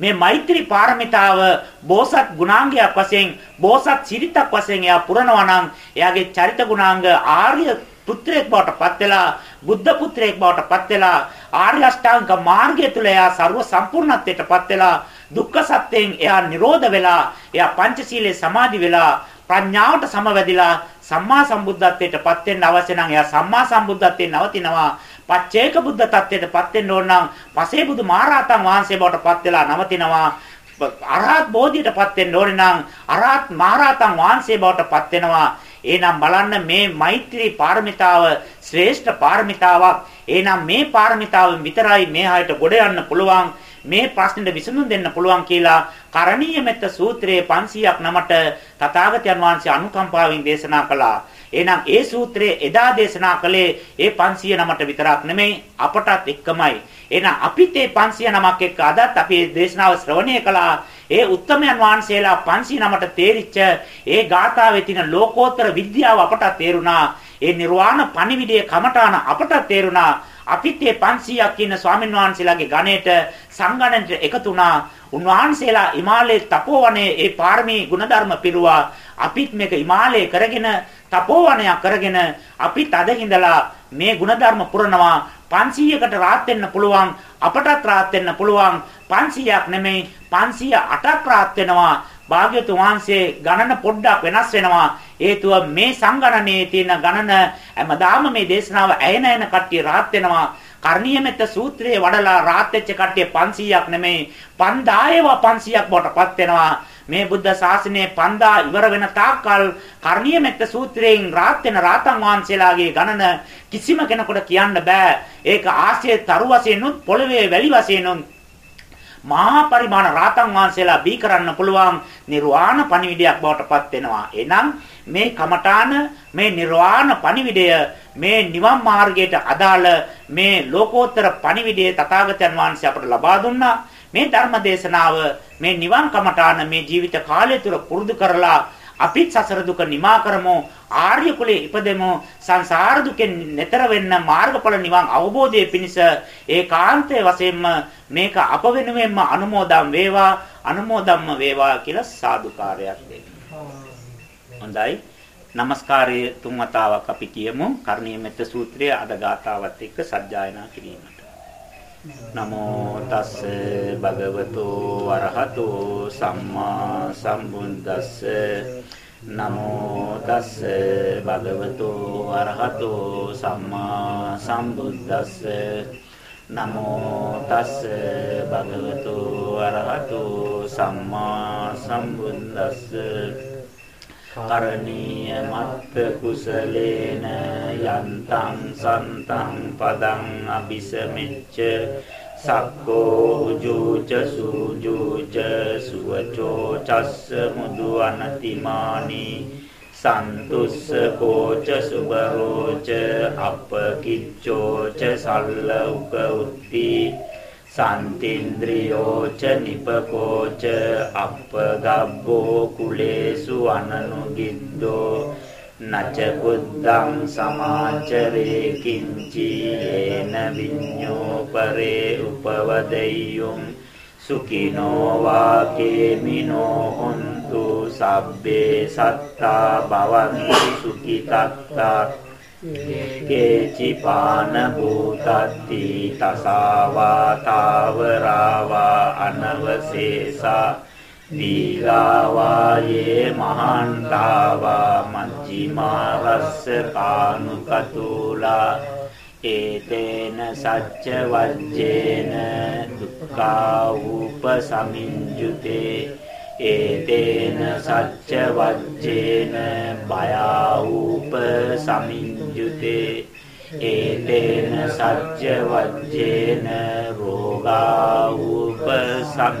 මේ මෛත්‍රී පාරමිතාව බෝසත් ගුණාංගයක් වශයෙන් බෝසත් සිරිතක් වශයෙන් එයා පුරනවා නම් එයාගේ චරිත ගුණාංග ආර්ය පුත්‍රයෙක් බවට පත් වෙලා බුද්ධ පුත්‍රයෙක් බවට පත් වෙලා ආර්ය අෂ්ටාංග මාර්ගය තුල එයා ਸਰව සම්පූර්ණත්වයට පත් වෙලා දුක්ඛ සත්‍යයෙන් එයා නිරෝධ වෙලා එයා පංචශීලයේ සමාදි වෙලා ප්‍රඥාවට සමවැදිලා සම්මා සම්බුද්ධත්වයට පත් වෙන්න අවශ්‍ය නම් එයා සම්මා සම්බුද්ධත්වයෙන් නවතිනවා. පච්චේක බුද්ධ tattweටපත් වෙන්න ඕන නම් පසේ බුදු මහරහතන් වහන්සේ බවටපත් වෙලා නවතිනවා. අරහත් බෝධියටපත් වෙන්න ඕනේ නම් අරහත් මහරහතන් වහන්සේ බවටපත් වෙනවා. එහෙනම් බලන්න මේ මෛත්‍රී පාරමිතාව ශ්‍රේෂ්ඨ පාරමිතාවක්. එහෙනම් මේ පාරමිතාවෙන් විතරයි මේ ආයත ගොඩ යන්න පුළුවන්. මේ ප්‍රශ්නෙට විසඳුම් දෙන්න පුළුවන් කියලා කරණීය මෙත්ත සූත්‍රයේ 500ක් නමට තථාගතයන් වහන්සේ අනුකම්පාවෙන් දේශනා කළා. එහෙනම් ඒ සූත්‍රයේ එදා දේශනා කළේ ඒ 500 නමට විතරක් නෙමෙයි අපටත් එක්කමයි. එහෙනම් අපිත් ඒ 500 නමක් එක්ක අදත් අපි දේශනාව ශ්‍රවණය කළා. ඒ උත්තමයන් වහන්සේලා 500 නමට තේරිච්ච ඒ ගාථාවේ තියෙන ලෝකෝත්තර විද්‍යාව අපට තේරුණා. ඒ නිර්වාණ පණිවිඩයේ කමඨාන අපට තේරුණා. අපිත් මේ 500ක් ඉන්න ස්වාමීන් වහන්සේලාගේ ගණයට සංගණනට එකතු වුණා. උන්වහන්සේලා හිමාලයේ තපෝවනයේ ඒ පාරමී ගුණධර්ම පිරුවා. අපිත් මේක හිමාලයේ කරගෙන තපෝවනයක් කරගෙන අපිත් අද ඉඳලා මේ ගුණධර්ම පුරනවා 500කට rahat වෙන්න පුළුවන් අපටත් rahat වෙන්න පුළුවන් 500ක් නෙමෙයි 508ක් rahat වෙනවා භාග්‍යතුන් වහන්සේ ගණන පොඩ්ඩක් වෙනස් වෙනවා හේතුව මේ සංගණනයේ තියෙන ගණන හැමදාම මේ දේශනාව ඇයෙන ඇයෙන කට්ටිය rahat වෙනවා. කර්ණීය මෙත්ත සූත්‍රයේ වඩලා rahat වෙච්ච කට්ටිය 500ක් නෙමෙයි 5000ව 500ක් බවටපත් වෙනවා. මේ බුද්ධ ශාසනය 5000 ඉවර වෙන තාක්කල් කර්ණීය මෙත්ත සූත්‍රයෙන් rahat වෙන රාතන් වහන්සේලාගේ ගණන කිසිම කෙනෙකුට කියන්න බෑ. ඒක ආශ්‍රය තරු වශයෙන් උත් පොළවේ වැලි වශයෙන් උත් මහා පරිමාණ රාතන් වහන්සේලා බී කරන්න පුළුවන් නිර්වාණ පණිවිඩයක් බවට පත් වෙනවා. එහෙනම් මේ කමඨාන මේ නිර්වාණ පණිවිඩය මේ නිවන් මාර්ගයට අදාළ මේ ලෝකෝත්තර පණිවිඩය තථාගතයන් වහන්සේ අපට ලබා දුන්නා. මේ ධර්ම දේශනාව මේ නිවන් කමඨාන මේ ජීවිත කාලය තුල පුරුදු කරලා අපිත් සසර දුක නිමා කරමු ආර්ය කුලේ ඉපදෙමු සංසාර දුකෙන් නැතර වෙන්න මාර්ගඵල නිවන් අවබෝධයේ පිණිස ඒකාන්තයේ වශයෙන්ම මේක අප වෙනුවෙන්ම අනුමෝදම් වේවා අනුමෝදම්ම වේවා කියලා සාදුකාරයක් දෙන්න. හොඳයි. নমස්කාරයේ තුන් වතාවක් අපි කියමු කර්ණීය මෙත්ත සූත්‍රයේ අද ගාතාවත් එක්ක සජ්ජායනා කිරීමට. නමෝ තස් භගවතු වරහතෝ සම්මා සම්බුද්දස්ස නමෝ තස් භගවතු වරහතෝ සම්මා සම්බුද්දස්ස. නමෝ තස් භගවතු වරහතෝ සම්මා සම්බුද්දස්ස. කරණීය මත්ත කුසලේන යන්තං සන්තං පදං අபிසමෙච්ච සක්කෝ උජුච සුජුච සුවචෝ චස්ස මුදු අනතිමානි සන්තුස්ස කෝච සුබරෝච අපකිච්චෝච සල්ල උක උත්ති සන්තින්ද්‍රියෝච නිපකෝච අපගබ්බෝ කුලේසු අනනුගිද්දෝ නච බුද්ධං සමාචරේ කිංචි යේන විඤ්ඤෝ පරේ උපවදෙය්‍යුම්. සුඛිනෝ වාකේමිනෝ හොන්තු සබ්බේ සත්තා භවන්තු සුඛිතත්තා. කේචිපාන භූතත්ති තසාවා තාවරාවා අනවසේසා. දීගාවායේ මහන්තාවා මජ්ජිමා රස්ස කානුකතුලා ඒතේන සච්ච වජ්ජේන දුක්ඛා උපසමිඤ්ජුතේ ඒතේන සච්ච වජ්ජේන භයා උපසමිඤ්ජුතේ ඒතේන සච්ච වජ්ජේන රෝගා උපසමිඤ්ජුතේ